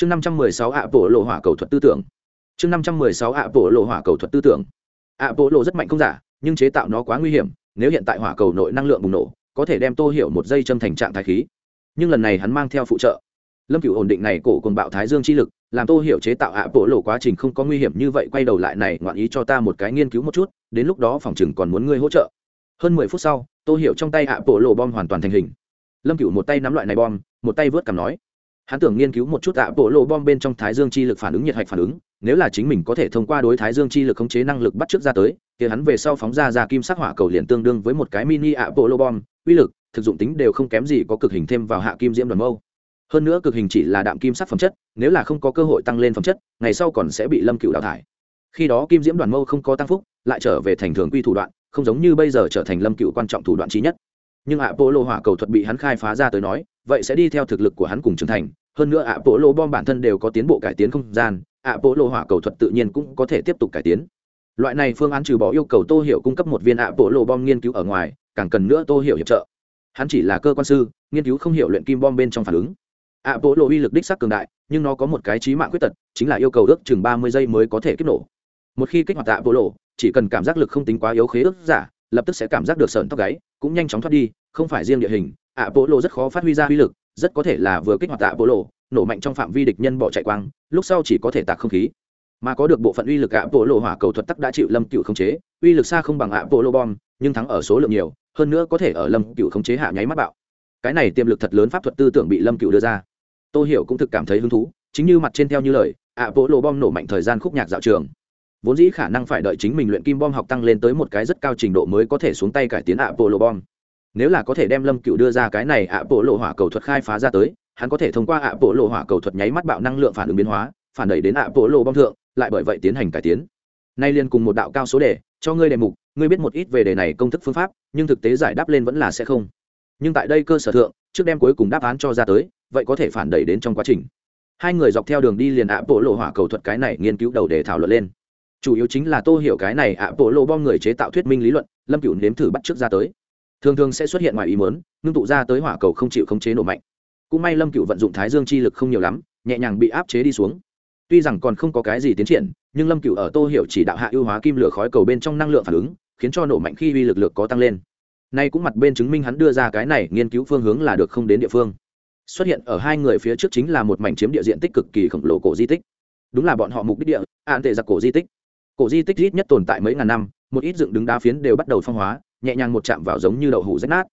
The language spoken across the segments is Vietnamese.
chương năm trăm mười sáu ạ bộ lộ hỏa cầu thuật tư tưởng. Chương năm trăm mười sáu ạ bộ lộ hỏa cầu thuật tư tưởng. Ạ bộ lộ rất mạnh không giả, nhưng chế tạo nó quá nguy hiểm, nếu hiện tại hỏa cầu nội năng lượng bùng nổ, có thể đem tô hiểu một dây châm thành trạng thái khí. Nhưng lần này hắn mang theo phụ trợ. Lâm cửu ổn định này cổ cùng bạo thái dương chi lực, làm tô hiểu chế tạo ạ bộ lộ quá trình không có nguy hiểm như vậy, quay đầu lại này, ngoạn ý cho ta một cái nghiên cứu một chút, đến lúc đó phòng chừng còn muốn ngươi hỗ trợ. Hơn mười phút sau, tô hiểu trong tay ạ bộ lộ bom hoàn toàn thành hình. Lâm cửu một tay nắm loại này bom, một tay vớt cằm nói hắn tưởng nghiên cứu một chút ạ bộ lộ bom bên trong thái dương chi lực phản ứng, nhiệt hạch phản ứng. Nếu là chính mình có thể thông qua đối thái dương chi lực khống chế năng lực bắt trước ra tới, thì hắn về sau phóng ra ra kim sắc hỏa cầu liền tương đương với một cái mini ạ bộ lộ bom. Uy lực, thực dụng tính đều không kém gì có cực hình thêm vào hạ kim diễm đoàn mâu. Hơn nữa cực hình chỉ là đạm kim sắc phẩm chất, nếu là không có cơ hội tăng lên phẩm chất, ngày sau còn sẽ bị lâm cựu đào thải. Khi đó kim diễm đoàn mâu không có tăng phúc, lại trở về thành thường quy thủ đoạn, không giống như bây giờ trở thành lâm cựu quan trọng thủ đoạn trí nhất. Nhưng ạ bộ lộ hỏa cầu thuật bị hắn khai phá ra tới nói, vậy sẽ đi theo thực lực của hắn cùng trưởng thành hơn nữa ạ bộ lộ bom bản thân đều có tiến bộ cải tiến không gian ạ bộ lộ hỏa cầu thuật tự nhiên cũng có thể tiếp tục cải tiến. Loại này phương án trừ bỏ yêu cầu tô hiểu cung cấp một viên ạ bộ lộ bom nghiên cứu ở ngoài, càng cần nữa tô hiểu hiệp trợ. Hắn chỉ là cơ quan sư, nghiên cứu không hiểu luyện kim bom bên trong phản ứng. Ạ bộ lộ uy lực đích sắc cường đại, nhưng nó có một cái trí mạng khuyết tật, chính là yêu cầu ước chừng ba mươi giây mới có thể kích nổ. Một khi kích hoạt ạ bộ lộ chỉ cần cảm giác lực không tính quá yếu khế ước giả, lập tức sẽ cảm giác được sợn tóc gáy, cũng nhanh chóng thoát đi, không phải riêng địa hình ạ bộ lộ rất khó phát huy ra uy lực rất có thể là vừa kích hoạt tạ bộ lộ nổ mạnh trong phạm vi địch nhân bỏ chạy quang, lúc sau chỉ có thể tạc không khí. Mà có được bộ phận uy lực ạ bộ lộ hỏa cầu thuật tắc đã chịu lâm cựu khống chế, uy lực xa không bằng ạ bộ lộ bom, nhưng thắng ở số lượng nhiều, hơn nữa có thể ở lâm cựu khống chế hạ nháy mắt bạo. Cái này tiềm lực thật lớn pháp thuật tư tưởng bị lâm cựu đưa ra. Tôi hiểu cũng thực cảm thấy hứng thú, chính như mặt trên theo như lời, ạ bộ lộ bom nổ mạnh thời gian khúc nhạc dạo trường. Vốn dĩ khả năng phải đợi chính mình luyện kim bom học tăng lên tới một cái rất cao trình độ mới có thể xuống tay cải tiến ạ bộ lộ bom nếu là có thể đem lâm cựu đưa ra cái này ạ bộ lộ hỏa cầu thuật khai phá ra tới, hắn có thể thông qua ạ bộ lộ hỏa cầu thuật nháy mắt bạo năng lượng phản ứng biến hóa, phản đẩy đến ạ bộ lộ bom thượng, lại bởi vậy tiến hành cải tiến. Nay liên cùng một đạo cao số đề, cho ngươi đề mục, ngươi biết một ít về đề này công thức phương pháp, nhưng thực tế giải đáp lên vẫn là sẽ không. Nhưng tại đây cơ sở thượng, trước đem cuối cùng đáp án cho ra tới, vậy có thể phản đẩy đến trong quá trình. Hai người dọc theo đường đi liền ạ bộ lộ hỏa cầu thuật cái này nghiên cứu đầu để thảo luận lên. Chủ yếu chính là tô hiểu cái này ạ bộ lộ bom người chế tạo thuyết minh lý luận, lâm cựu nếm thử bắt trước ra tới thường thường sẽ xuất hiện ngoài ý muốn, ngưng tụ ra tới hỏa cầu không chịu khống chế nổ mạnh. Cũng may lâm Cựu vận dụng thái dương chi lực không nhiều lắm, nhẹ nhàng bị áp chế đi xuống. Tuy rằng còn không có cái gì tiến triển, nhưng lâm Cựu ở tô hiểu chỉ đạo hạ ưu hóa kim lửa khói cầu bên trong năng lượng phản ứng, khiến cho nổ mạnh khi uy lực lượng có tăng lên. Nay cũng mặt bên chứng minh hắn đưa ra cái này nghiên cứu phương hướng là được không đến địa phương. Xuất hiện ở hai người phía trước chính là một mảnh chiếm địa diện tích cực kỳ khổng lồ cổ di tích. Đúng là bọn họ mục đích địa an tệ giặc cổ di tích. Cổ di tích ít nhất tồn tại mấy ngàn năm, một ít dựng đứng đá phiến đều bắt đầu phong hóa nhẹ nhàng một chạm vào giống như đậu hủ rách nát.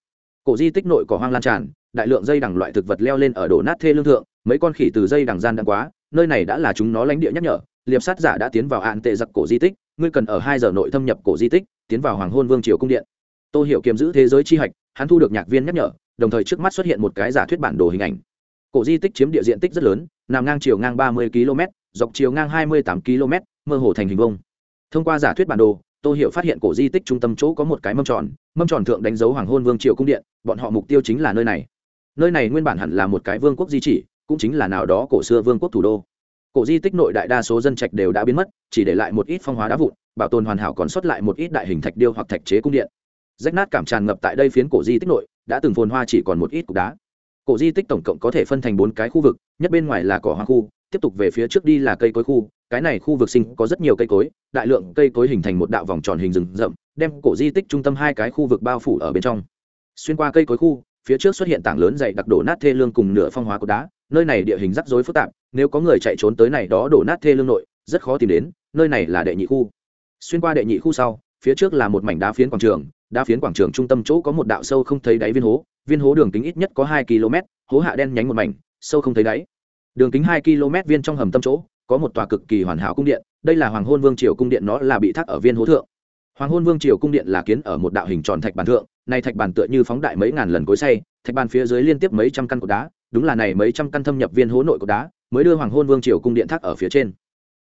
Cổ di tích nội cỏ hoang lan tràn, đại lượng dây đằng loại thực vật leo lên ở đổ nát thê lương thượng, mấy con khỉ từ dây đằng gian đang quá, nơi này đã là chúng nó lãnh địa nhắc nhở, liệp sát giả đã tiến vào an tệ giặc cổ di tích, ngươi cần ở hai giờ nội thâm nhập cổ di tích, tiến vào hoàng hôn vương triều cung điện. Tô hiểu kiềm giữ thế giới chi hạch, hắn thu được nhạc viên nhắc nhở, đồng thời trước mắt xuất hiện một cái giả thuyết bản đồ hình ảnh. Cổ di tích chiếm địa diện tích rất lớn, nằm ngang chiều ngang ba mươi km dọc chiều ngang hai mươi tám km mơ hồ thành hình vông thông qua giả thuyết bản đồ tô hiểu phát hiện cổ di tích trung tâm chỗ có một cái mâm tròn mâm tròn thượng đánh dấu hoàng hôn vương triều cung điện, bọn họ mục tiêu chính là nơi này. Nơi này nguyên bản hẳn là một cái vương quốc di chỉ, cũng chính là nào đó cổ xưa vương quốc thủ đô. Cổ di tích nội đại đa số dân trạch đều đã biến mất, chỉ để lại một ít phong hóa đá vụn, bảo tồn hoàn hảo còn sót lại một ít đại hình thạch điêu hoặc thạch chế cung điện. Rách nát cảm tràn ngập tại đây phiến cổ di tích nội, đã từng phồn hoa chỉ còn một ít cục đá. Cổ di tích tổng cộng có thể phân thành bốn cái khu vực, nhất bên ngoài là cỏ hoa khu tiếp tục về phía trước đi là cây cối khu, cái này khu vực sinh có rất nhiều cây cối, đại lượng cây cối hình thành một đạo vòng tròn hình rừng rậm, đem cổ di tích trung tâm hai cái khu vực bao phủ ở bên trong. Xuyên qua cây cối khu, phía trước xuất hiện tảng lớn dày đặc đổ nát thê lương cùng nửa phong hóa cột đá, nơi này địa hình rắc rối phức tạp, nếu có người chạy trốn tới này đó đổ nát thê lương nội, rất khó tìm đến, nơi này là đệ nhị khu. Xuyên qua đệ nhị khu sau, phía trước là một mảnh đá phiến quảng trường, đá phiến quảng trường trung tâm chỗ có một đạo sâu không thấy đáy viên hố viên hố đường kính ít nhất có hai km hố hạ đen nhánh một mảnh, sâu không thấy đáy đường kính hai km viên trong hầm tâm chỗ, có một tòa cực kỳ hoàn hảo cung điện, đây là hoàng hôn vương triều cung điện nó là bị thác ở viên hố thượng. Hoàng hôn vương triều cung điện là kiến ở một đạo hình tròn thạch bàn thượng, này thạch bàn tựa như phóng đại mấy ngàn lần cối say thạch bàn phía dưới liên tiếp mấy trăm căn cột đá, đúng là này mấy trăm căn thâm nhập viên hố nội cột đá, mới đưa hoàng hôn vương triều cung điện thác ở phía trên.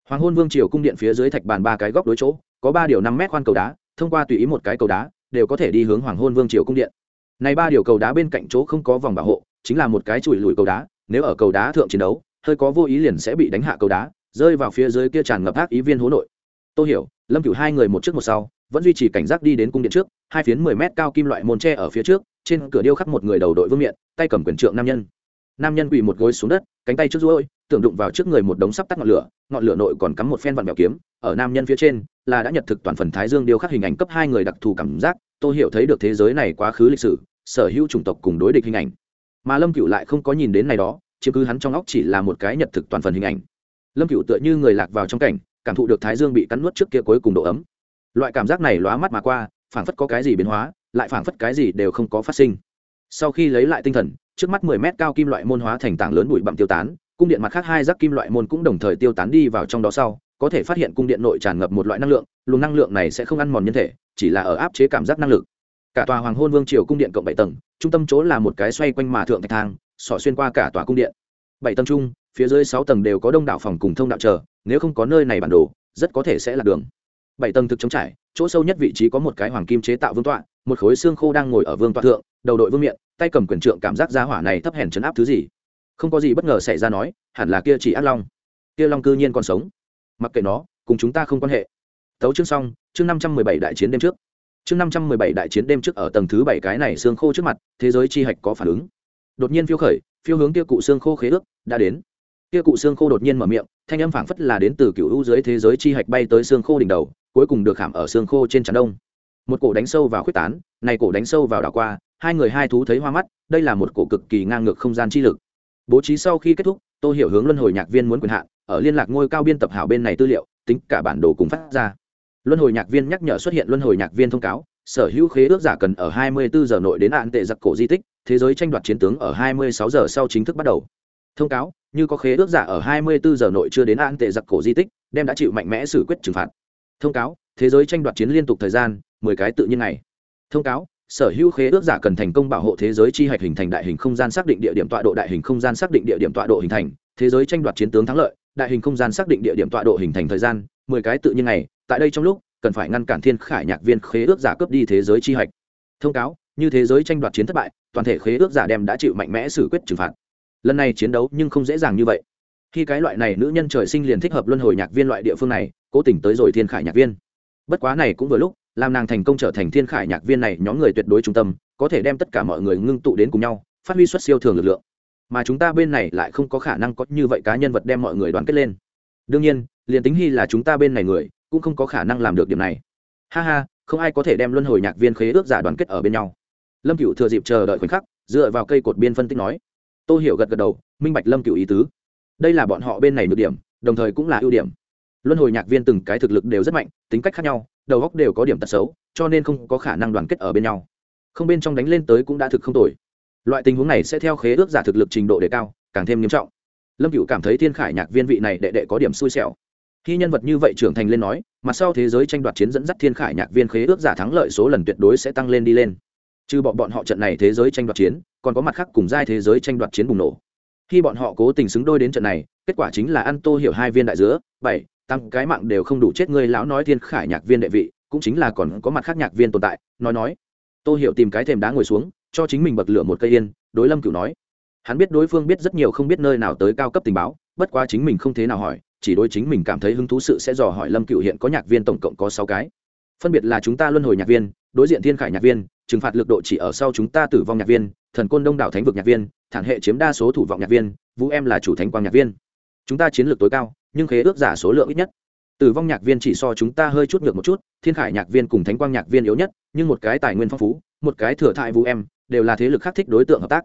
Hoàng hôn vương triều cung điện phía dưới thạch bàn ba cái góc đối chỗ, có ba điều năm mét khoan cầu đá, thông qua tùy ý một cái cầu đá, đều có thể đi hướng hoàng hôn vương triều cung điện. Này ba điều cầu đá bên cạnh chỗ không có vòng bảo hộ, chính là một cái chùi lùi cầu đá nếu ở cầu đá thượng chiến đấu, hơi có vô ý liền sẽ bị đánh hạ cầu đá, rơi vào phía dưới kia tràn ngập ác ý viên hố nội. Tôi hiểu, lâm cửu hai người một trước một sau, vẫn duy trì cảnh giác đi đến cung điện trước, hai phiến mười mét cao kim loại môn tre ở phía trước, trên cửa điêu khắc một người đầu đội vương miện, tay cầm quyền trượng nam nhân. Nam nhân quỳ một gối xuống đất, cánh tay trước ruôi tưởng đụng vào trước người một đống sắp tắt ngọn lửa ngọn lửa nội còn cắm một phen vặn bèo kiếm, ở nam nhân phía trên, là đã nhật thực toàn phần thái dương điêu khắc hình ảnh cấp hai người đặc thù cảm giác. Tôi hiểu thấy được thế giới này quá khứ lịch sử, sở hữu chủng tộc cùng đối địch hình ảnh mà lâm cựu lại không có nhìn đến này đó, chiếm cứ hắn trong óc chỉ là một cái nhật thực toàn phần hình ảnh. Lâm cựu tựa như người lạc vào trong cảnh, cảm thụ được thái dương bị cắn nuốt trước kia cuối cùng độ ấm. Loại cảm giác này lóa mắt mà qua, phảng phất có cái gì biến hóa, lại phảng phất cái gì đều không có phát sinh. Sau khi lấy lại tinh thần, trước mắt mười mét cao kim loại môn hóa thành tảng lớn bụi bặm tiêu tán, cung điện mặt khác hai rác kim loại môn cũng đồng thời tiêu tán đi vào trong đó sau, có thể phát hiện cung điện nội tràn ngập một loại năng lượng, luồng năng lượng này sẽ không ăn mòn nhân thể, chỉ là ở áp chế cảm giác năng lực cả tòa hoàng hôn vương triều cung điện cộng bảy tầng, trung tâm chỗ là một cái xoay quanh mà thượng thạch thang sỏ xuyên qua cả tòa cung điện. Bảy tầng chung, phía dưới sáu tầng đều có đông đảo phòng cùng thông đạo chờ, nếu không có nơi này bản đồ, rất có thể sẽ là đường. Bảy tầng thực chống trải, chỗ sâu nhất vị trí có một cái hoàng kim chế tạo vương tọa, một khối xương khô đang ngồi ở vương tọa thượng, đầu đội vương miệng tay cầm quyền trượng cảm giác gia hỏa này thấp hèn chấn áp thứ gì. Không có gì bất ngờ xảy ra nói, hẳn là kia chỉ ác long. Kia long cư nhiên còn sống. Mặc kệ nó, cùng chúng ta không quan hệ. Tấu chương xong, chương năm trăm mười bảy đại chiến đêm trước chương năm trăm mười bảy đại chiến đêm trước ở tầng thứ bảy cái này xương khô trước mặt, thế giới chi hạch có phản ứng. Đột nhiên phiêu khởi, phiêu hướng kia cụ xương khô khế ước, đã đến. Kia cụ xương khô đột nhiên mở miệng, thanh âm phảng phất là đến từ cựu u dưới thế giới chi hạch bay tới xương khô đỉnh đầu, cuối cùng được khảm ở xương khô trên trán đông. Một cổ đánh sâu vào khuyết tán, này cổ đánh sâu vào đảo qua, hai người hai thú thấy hoa mắt, đây là một cổ cực kỳ ngang ngược không gian chi lực. Bố trí sau khi kết thúc tôi hiểu hướng luân hồi nhạc viên muốn quyền hạn, ở liên lạc ngôi cao biên tập hảo bên này tư liệu, tính cả bản đồ cùng phát ra luân hồi nhạc viên nhắc nhở xuất hiện luân hồi nhạc viên thông cáo, sở hữu khế ước giả cần ở 24 giờ nội đến hạn tệ giặc cổ di tích, thế giới tranh đoạt chiến tướng ở 26 giờ sau chính thức bắt đầu. Thông cáo, như có khế ước giả ở 24 giờ nội chưa đến hạn tệ giặc cổ di tích, đem đã chịu mạnh mẽ xử quyết trừng phạt. Thông cáo, thế giới tranh đoạt chiến liên tục thời gian 10 cái tự nhiên này thông cáo, sở hữu khế ước giả cần thành công bảo hộ thế giới chi hạch hình thành đại hình không gian xác định địa điểm tọa độ đại hình không gian xác định địa điểm tọa độ hình thành, thế giới tranh đoạt chiến tướng thắng lợi, đại hình không gian xác định địa điểm tọa độ hình thành thời gian, mười cái tự nhiên này tại đây trong lúc, cần phải ngăn cản thiên khải nhạc viên khế ước giả cướp đi thế giới chi hạch. Thông cáo, như thế giới tranh đoạt chiến thất bại, toàn thể khế ước giả đem đã chịu mạnh mẽ xử quyết trừng phạt. Lần này chiến đấu nhưng không dễ dàng như vậy. Khi cái loại này nữ nhân trời sinh liền thích hợp luân hồi nhạc viên loại địa phương này, cố tình tới rồi thiên khải nhạc viên. Bất quá này cũng vừa lúc, làm nàng thành công trở thành thiên khải nhạc viên này nhóm người tuyệt đối trung tâm, có thể đem tất cả mọi người ngưng tụ đến cùng nhau, phát huy xuất siêu thường lực lượng. Mà chúng ta bên này lại không có khả năng có như vậy cá nhân vật đem mọi người đoàn kết lên. Đương nhiên, liền tính hy là chúng ta bên này người cũng không có khả năng làm được điểm này. Ha ha, không ai có thể đem luân hồi nhạc viên khế ước giả đoàn kết ở bên nhau. Lâm cựu thừa dịp chờ đợi khoảnh khắc, dựa vào cây cột biên phân tích nói. Tôi hiểu gật gật đầu, minh bạch lâm cựu ý tứ. Đây là bọn họ bên này nhược điểm, đồng thời cũng là ưu điểm. Luân hồi nhạc viên từng cái thực lực đều rất mạnh, tính cách khác nhau, đầu góc đều có điểm tật xấu, cho nên không có khả năng đoàn kết ở bên nhau. Không bên trong đánh lên tới cũng đã thực không tồi. Loại tình huống này sẽ theo khế ước giả thực lực trình độ đề cao, càng thêm nghiêm trọng. Lâm cựu cảm thấy thiên khải nhạc viên vị này đệ đệ có điểm xui xẻo khi nhân vật như vậy trưởng thành lên nói, mà sau thế giới tranh đoạt chiến dẫn dắt thiên khải nhạc viên khế ước giả thắng lợi số lần tuyệt đối sẽ tăng lên đi lên. Trừ bọn bọn họ trận này thế giới tranh đoạt chiến, còn có mặt khác cùng giai thế giới tranh đoạt chiến bùng nổ. Khi bọn họ cố tình xứng đôi đến trận này, kết quả chính là ăn tô hiểu hai viên đại giữa bảy tăng cái mạng đều không đủ chết ngươi lão nói thiên khải nhạc viên đệ vị, cũng chính là còn có mặt khác nhạc viên tồn tại, nói nói. Tô hiểu tìm cái thềm đá ngồi xuống, cho chính mình bật lửa một cây yên, đối lâm cửu nói. Hắn biết đối phương biết rất nhiều không biết nơi nào tới cao cấp tình báo, bất quá chính mình không thế nào hỏi chỉ đối chính mình cảm thấy hứng thú sự sẽ dò hỏi lâm cựu hiện có nhạc viên tổng cộng có sáu cái. Phân biệt là chúng ta luân hồi nhạc viên, đối diện thiên khải nhạc viên, trừng phạt lực độ chỉ ở sau chúng ta tử vong nhạc viên, thần côn đông đảo thánh vực nhạc viên, thản hệ chiếm đa số thủ vọng nhạc viên, vũ em là chủ thánh quang nhạc viên. Chúng ta chiến lược tối cao, nhưng khế ước giả số lượng ít nhất. Tử vong nhạc viên chỉ so chúng ta hơi chút ngược một chút, thiên khải nhạc viên cùng thánh quang nhạc viên yếu nhất, nhưng một cái tài nguyên phong phú, một cái thừa thại vũ em, đều là thế lực khác thích đối tượng hợp tác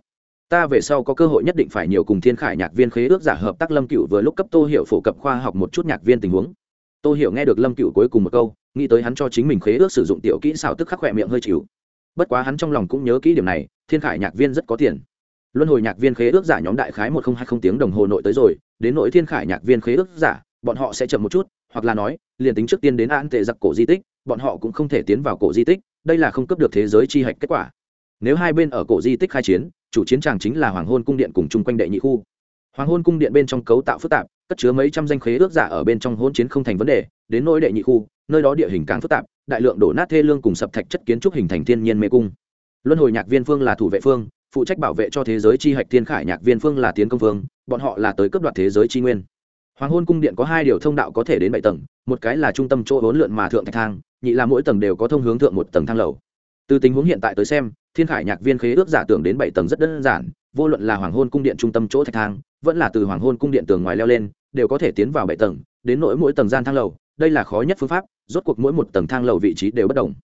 ta về sau có cơ hội nhất định phải nhiều cùng thiên khải nhạc viên khế ước giả hợp tác lâm cựu vừa lúc cấp tô hiệu phổ cập khoa học một chút nhạc viên tình huống. Tô hiểu nghe được lâm cựu cuối cùng một câu, nghĩ tới hắn cho chính mình khế ước sử dụng tiểu kỹ xảo tức khắc khỏe miệng hơi chịu. Bất quá hắn trong lòng cũng nhớ kỹ điểm này, thiên khải nhạc viên rất có tiền. Luân hồi nhạc viên khế ước giả nhóm đại khái một không hai không tiếng đồng hồ nội tới rồi, đến nội thiên khải nhạc viên khế ước giả, bọn họ sẽ chậm một chút, hoặc là nói, liền tính trước tiên đến an tệ giặc cổ di tích, bọn họ cũng không thể tiến vào cổ di tích, đây là không cấp được thế giới chi hạch kết quả nếu hai bên ở cổ di tích khai chiến, chủ chiến tràng chính là hoàng hôn cung điện cùng chung quanh đệ nhị khu. Hoàng hôn cung điện bên trong cấu tạo phức tạp, cất chứa mấy trăm danh khế ước giả ở bên trong hôn chiến không thành vấn đề, đến nỗi đệ nhị khu, nơi đó địa hình càng phức tạp, đại lượng đổ nát thê lương cùng sập thạch chất kiến trúc hình thành thiên nhiên mê cung. Luân hồi nhạc viên phương là thủ vệ phương, phụ trách bảo vệ cho thế giới chi hạch thiên khải nhạc viên phương là tiến công phương, bọn họ là tới cấp đoạt thế giới chi nguyên. Hoàng hôn cung điện có hai điều thông đạo có thể đến bảy tầng, một cái là trung tâm chỗ hỗn lượn mà thượng thạch thang, nhị là mỗi tầng đều có thông hướng thượng một tầng thang lầu. Từ tình huống hiện tại tới xem thiên khải nhạc viên khế ước giả tưởng đến bảy tầng rất đơn giản, vô luận là hoàng hôn cung điện trung tâm chỗ thạch thang, vẫn là từ hoàng hôn cung điện tường ngoài leo lên, đều có thể tiến vào bảy tầng, đến nỗi mỗi tầng gian thang lầu, đây là khó nhất phương pháp, rốt cuộc mỗi một tầng thang lầu vị trí đều bất đồng.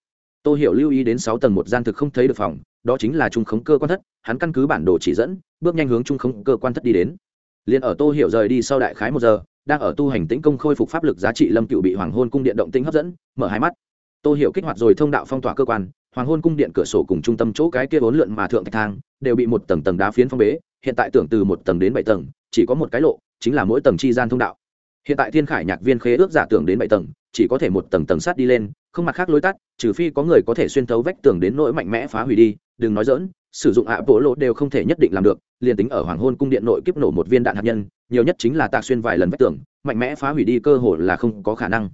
Tôi hiểu lưu ý đến sáu tầng một gian thực không thấy được phòng, đó chính là trung khống cơ quan thất, hắn căn cứ bản đồ chỉ dẫn, bước nhanh hướng trung khống cơ quan thất đi đến. Liền ở tô hiểu rời đi sau đại khái một giờ, đang ở tu hành tĩnh công khôi phục pháp lực giá trị lâm cựu bị hoàng hôn cung điện động tĩnh hấp dẫn, mở hai mắt. Tô hiểu kích hoạt rồi thông đạo phong tỏa cơ quan hoàng hôn cung điện cửa sổ cùng trung tâm chỗ cái kia bốn lượn mà thượng thạch thang đều bị một tầng tầng đá phiến phong bế, hiện tại tưởng từ một tầng đến bảy tầng, chỉ có một cái lộ, chính là mỗi tầng chi gian thông đạo. Hiện tại thiên khải nhạc viên khế ước giả tưởng đến bảy tầng, chỉ có thể một tầng tầng sát đi lên, không mặt khác lối tắt, trừ phi có người có thể xuyên thấu vách tường đến nỗi mạnh mẽ phá hủy đi, đừng nói dỡn sử dụng ạ bộ lộ đều không thể nhất định làm được, liền tính ở hoàng hôn cung điện nội kiếp nổ một viên đạn hạt nhân, nhiều nhất chính là tạc xuyên vài lần vách tường, mạnh mẽ phá hủy đi cơ hội là không có khả năng.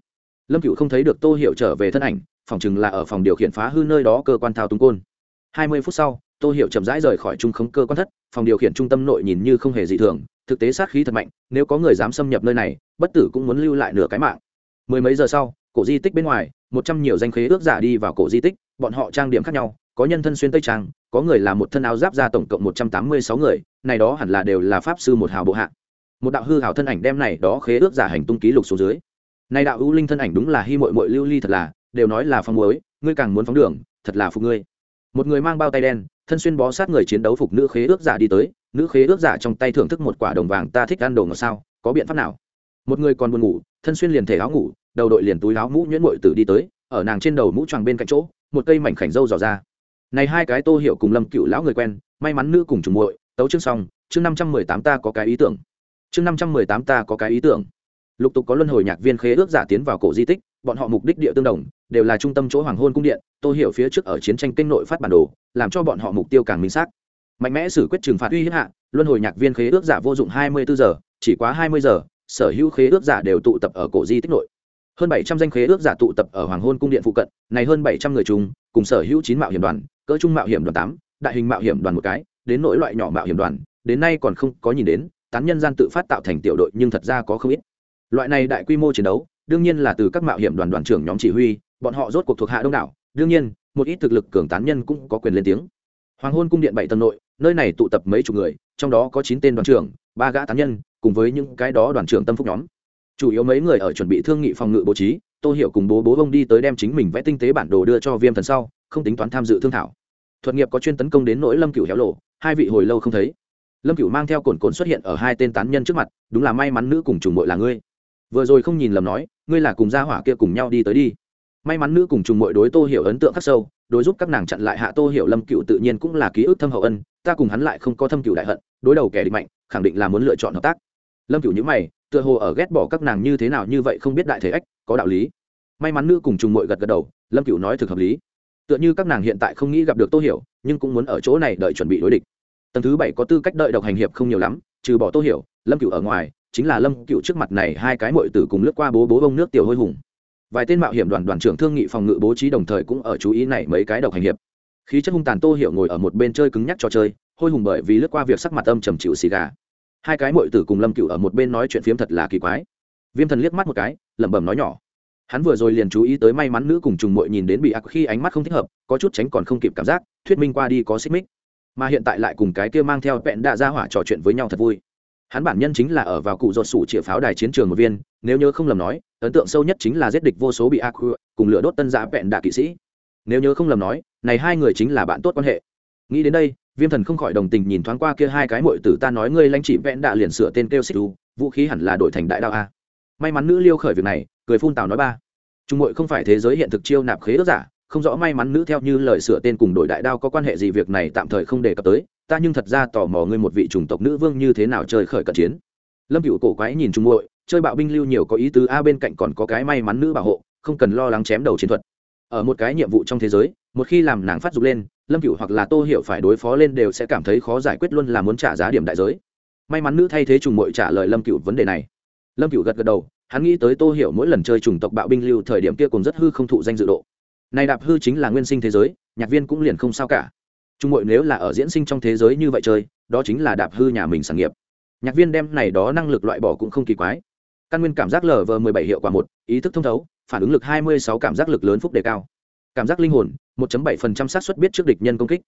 Lâm cựu không thấy được tô hiệu trở về thân ảnh phòng chừng là ở phòng điều khiển phá hư nơi đó cơ quan thao túng côn. Hai mươi phút sau, tô hiểu chậm rãi rời khỏi trung khống cơ quan thất, phòng điều khiển trung tâm nội nhìn như không hề dị thường, thực tế sát khí thật mạnh, nếu có người dám xâm nhập nơi này, bất tử cũng muốn lưu lại nửa cái mạng. Mười mấy giờ sau, cổ di tích bên ngoài, một trăm nhiều danh khế ước giả đi vào cổ di tích, bọn họ trang điểm khác nhau, có nhân thân xuyên tây trang, có người là một thân áo giáp ra tổng cộng một trăm tám mươi sáu người, này đó hẳn là đều là pháp sư một hào bộ hạ. Một đạo hư hào thân ảnh đem này đó khế ước giả hành tung ký lục xuống dưới. Này đạo ưu linh thân ảnh đúng là hy mội mội lưu ly thật là đều nói là phong muối, ngươi càng muốn phóng đường, thật là phục ngươi. Một người mang bao tay đen, thân xuyên bó sát người chiến đấu phục nữ khế ước giả đi tới, nữ khế ước giả trong tay thưởng thức một quả đồng vàng, ta thích ăn đồ ngọt sao, có biện pháp nào? Một người còn buồn ngủ, thân xuyên liền thể áo ngủ, đầu đội liền túi áo mũ nhuyễn mội tử đi tới, ở nàng trên đầu mũ choàng bên cạnh chỗ, một cây mảnh khảnh râu dò ra. Này hai cái tô hiểu cùng lâm cựu lão người quen, may mắn nữ cùng trùng muội, tấu chương xong, chương năm trăm mười tám ta có cái ý tưởng. Chương năm trăm mười tám ta có cái ý tưởng. Lục tục có luân hồi nhạc viên khế ước giả tiến vào cổ di tích bọn họ mục đích địa tương đồng, đều là trung tâm chỗ hoàng hôn cung điện tôi hiểu phía trước ở chiến tranh kênh nội phát bản đồ, làm cho bọn họ mục tiêu càng minh xác. Mạnh mẽ xử quyết trừng phạt uy hiếp hạ, luân hồi nhạc viên khế ước giả vô dụng hai mươi bốn giờ, chỉ quá hai mươi giờ, sở hữu khế ước giả đều tụ tập ở cổ di tích nội. Hơn bảy trăm danh khế ước giả tụ tập ở hoàng hôn cung điện phụ cận, này hơn bảy trăm người chung, cùng sở hữu chín mạo hiểm đoàn, cỡ trung mạo hiểm đoàn tám, đại hình mạo hiểm đoàn một cái, đến nỗi loại nhỏ mạo hiểm đoàn, đến nay còn không có nhìn đến, tán nhân gian tự phát tạo thành tiểu đội nhưng thật ra có không ít. Loại này đại quy mô chiến đấu đương nhiên là từ các mạo hiểm đoàn đoàn trưởng nhóm chỉ huy, bọn họ rốt cuộc thuộc hạ đông đảo. Đương nhiên, một ít thực lực cường tán nhân cũng có quyền lên tiếng. Hoàng hôn cung điện bảy tầng nội, nơi này tụ tập mấy chục người, trong đó có chín tên đoàn trưởng, ba gã tán nhân, cùng với những cái đó đoàn trưởng tâm phúc nhóm. Chủ yếu mấy người ở chuẩn bị thương nghị phòng ngự bố trí, tô hiểu cùng bố bố ông đi tới đem chính mình vẽ tinh tế bản đồ đưa cho viêm thần sau, không tính toán tham dự thương thảo. Thuật nghiệp có chuyên tấn công đến nỗi lâm cửu héo lộ, hai vị hồi lâu không thấy. Lâm cửu mang theo cồn cồn xuất hiện ở hai tên tán nhân trước mặt, đúng là may mắn nữ cùng trùng mội là ngươi. Vừa rồi không nhìn lầm nói ngươi là cùng gia hỏa kia cùng nhau đi tới đi. May mắn nữ cùng trùng mội đối tô hiểu ấn tượng khắc sâu, đối giúp các nàng chặn lại hạ tô hiểu lâm cựu tự nhiên cũng là ký ức thâm hậu ân, ta cùng hắn lại không có thâm cựu đại hận, đối đầu kẻ địch mạnh, khẳng định là muốn lựa chọn hợp tác. Lâm cựu nhữ mày, tựa hồ ở ghét bỏ các nàng như thế nào như vậy không biết đại thể ách, có đạo lý. May mắn nữ cùng trùng mội gật gật đầu, lâm cựu nói thực hợp lý. Tựa như các nàng hiện tại không nghĩ gặp được tô hiểu, nhưng cũng muốn ở chỗ này đợi chuẩn bị đối địch. Tầng thứ bảy có tư cách đợi độc hành hiệp không nhiều lắm, trừ bỏ tô hiểu, lâm cựu ở ngoài chính là lâm cựu trước mặt này hai cái mội tử cùng lướt qua bố bố bông nước tiểu hôi hùng. Vài tên mạo hiểm đoàn đoàn trưởng thương nghị phòng ngự bố trí đồng thời cũng ở chú ý này mấy cái độc hành hiệp. Khí chất hung tàn tô hiểu ngồi ở một bên chơi cứng nhắc trò chơi, hôi hùng bởi vì lướt qua việc sắc mặt âm trầm chịu xì gà. Hai cái mội tử cùng lâm cựu ở một bên nói chuyện phiếm thật là kỳ quái. Viêm thần liếc mắt một cái, lẩm bẩm nói nhỏ. Hắn vừa rồi liền chú ý tới may mắn nữ cùng trùng mội nhìn đến bị ác khi ánh mắt không thích hợp, có chút tránh còn không kịp cảm giác, thuyết minh qua đi có xích mích. Mà hiện tại lại cùng cái kia mang theo vẹn đạ ra hỏa trò chuyện với nhau thật vui hắn bản nhân chính là ở vào cụ ruột sủ chĩa pháo đài chiến trường một viên, nếu nhớ không lầm nói, ấn tượng sâu nhất chính là giết địch vô số bị ác cùng lửa đốt tân giã vẹn đạ kỵ sĩ. Nếu nhớ không lầm nói, này hai người chính là bạn tốt quan hệ. Nghĩ đến đây, viêm thần không khỏi đồng tình nhìn thoáng qua kia hai cái mội tử ta nói ngươi lãnh chỉ vẹn đạ liền sửa tên kêu xích đu, vũ khí hẳn là đổi thành đại đạo a. May mắn nữ liêu khởi việc này, cười phun tào nói ba. Trung mội không phải thế giới hiện thực chiêu nạp khế ước giả, không rõ may mắn nữ theo như lời sửa tên cùng đổi đại đao có quan hệ gì việc này tạm thời không đề cập tới ta nhưng thật ra tò mò ngươi một vị chủng tộc nữ vương như thế nào chơi khởi cận chiến. Lâm cựu cổ quái nhìn trung muội, chơi bạo binh lưu nhiều có ý tứ a bên cạnh còn có cái may mắn nữ bảo hộ, không cần lo lắng chém đầu chiến thuật. Ở một cái nhiệm vụ trong thế giới, một khi làm nàng phát dục lên, lâm cựu hoặc là tô hiểu phải đối phó lên đều sẽ cảm thấy khó giải quyết luôn là muốn trả giá điểm đại giới. May mắn nữ thay thế trùng mội trả lời lâm cựu vấn đề này. Lâm cựu gật gật đầu, hắn nghĩ tới tô hiểu mỗi lần chơi chủng tộc bạo binh lưu thời điểm kia cùng rất hư không thụ danh dự độ. Này đạp hư chính là nguyên sinh thế giới, nhạc viên cũng liền không sao cả trung mội nếu là ở diễn sinh trong thế giới như vậy chơi đó chính là đạp hư nhà mình sản nghiệp. Nhạc viên đem này đó năng lực loại bỏ cũng không kỳ quái. Căn nguyên cảm giác lv mười bảy hiệu quả một ý thức thông thấu phản ứng lực hai mươi sáu cảm giác lực lớn phúc đề cao. Cảm giác linh hồn 1 bảy phần trăm xác suất biết trước địch nhân công kích.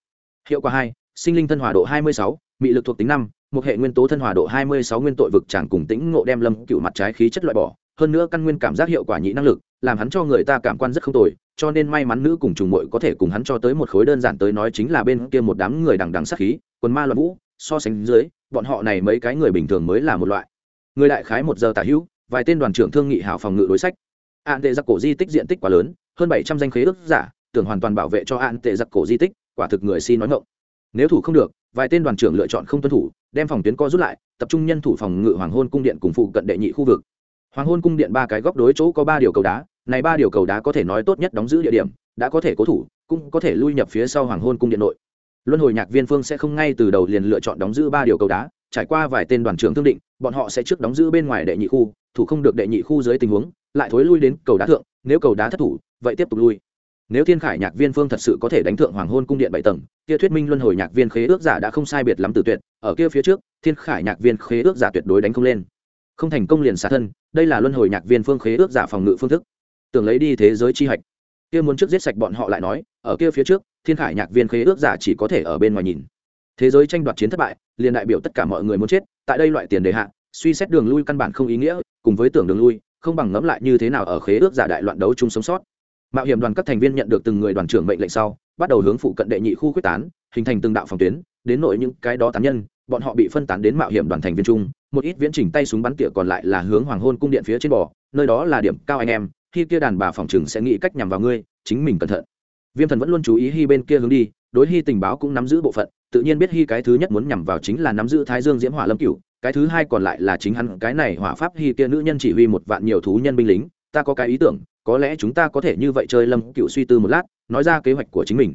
Hiệu quả hai sinh linh thân hòa độ 26, mị lực thuộc tính năm một hệ nguyên tố thân hòa độ 26 nguyên tội vực chẳng cùng tĩnh ngộ đem lâm cựu mặt trái khí chất loại bỏ. Hơn nữa căn nguyên cảm giác hiệu quả nhị năng lực làm hắn cho người ta cảm quan rất không tồi cho nên may mắn nữ cùng trùng muội có thể cùng hắn cho tới một khối đơn giản tới nói chính là bên kia một đám người đằng đằng sát khí, quần ma loạn vũ, so sánh dưới, bọn họ này mấy cái người bình thường mới là một loại. Người đại khái một giờ tả hữu, vài tên đoàn trưởng thương nghị hảo phòng ngự đối sách. Án tệ giặc cổ di tích diện tích quá lớn, hơn bảy trăm danh khế ước giả, tưởng hoàn toàn bảo vệ cho án tệ giặc cổ di tích, quả thực người si nói ngọng. nếu thủ không được, vài tên đoàn trưởng lựa chọn không tuân thủ, đem phòng tuyến co rút lại, tập trung nhân thủ phòng ngự hoàng hôn cung điện cùng phụ cận đệ nhị khu vực. Hoàng hôn cung điện ba cái góc đối chỗ có ba điều cầu đá này ba điều cầu đá có thể nói tốt nhất đóng giữ địa điểm, đã có thể cố thủ, cũng có thể lui nhập phía sau hoàng hôn cung điện nội. Luân hồi nhạc viên phương sẽ không ngay từ đầu liền lựa chọn đóng giữ ba điều cầu đá, trải qua vài tên đoàn trưởng thương định, bọn họ sẽ trước đóng giữ bên ngoài đệ nhị khu, thủ không được đệ nhị khu dưới tình huống, lại thối lui đến cầu đá thượng, nếu cầu đá thất thủ, vậy tiếp tục lui. Nếu thiên khải nhạc viên phương thật sự có thể đánh thượng hoàng hôn cung điện bảy tầng, kia thuyết minh luân hồi nhạc viên khế ước giả đã không sai biệt lắm từ tuyệt, ở kia phía trước, thiên khải nhạc viên khế ước giả tuyệt đối đánh không lên. Không thành công liền xả thân, đây là luân hồi nhạc viên phương khế ước giả phòng ngự phương thức tưởng lấy đi thế giới chi hạch. Kia muốn trước giết sạch bọn họ lại nói, ở kia phía trước, thiên khải nhạc viên khế ước giả chỉ có thể ở bên ngoài nhìn. Thế giới tranh đoạt chiến thất bại, liền đại biểu tất cả mọi người muốn chết, tại đây loại tiền đề hạ, suy xét đường lui căn bản không ý nghĩa, cùng với tưởng đường lui, không bằng ngẫm lại như thế nào ở khế ước giả đại loạn đấu chung sống sót. Mạo hiểm đoàn các thành viên nhận được từng người đoàn trưởng mệnh lệnh sau, bắt đầu hướng phụ cận đệ nhị khu quyết tán, hình thành từng đạo phòng tuyến, đến nội những cái đó tán nhân, bọn họ bị phân tán đến mạo hiểm đoàn thành viên chung, một ít viễn trình tay súng bắn tỉa còn lại là hướng hoàng hôn cung điện phía trên bò, nơi đó là điểm cao anh em khi kia đàn bà phòng trừng sẽ nghĩ cách nhằm vào ngươi, chính mình cẩn thận. Viêm thần vẫn luôn chú ý hy bên kia hướng đi, đối hy tình báo cũng nắm giữ bộ phận, tự nhiên biết hy cái thứ nhất muốn nhằm vào chính là nắm giữ thái dương diễm hỏa lâm cửu, cái thứ hai còn lại là chính hắn, cái này hỏa pháp hy kia nữ nhân chỉ huy một vạn nhiều thú nhân binh lính, ta có cái ý tưởng, có lẽ chúng ta có thể như vậy chơi lâm cựu suy tư một lát, nói ra kế hoạch của chính mình.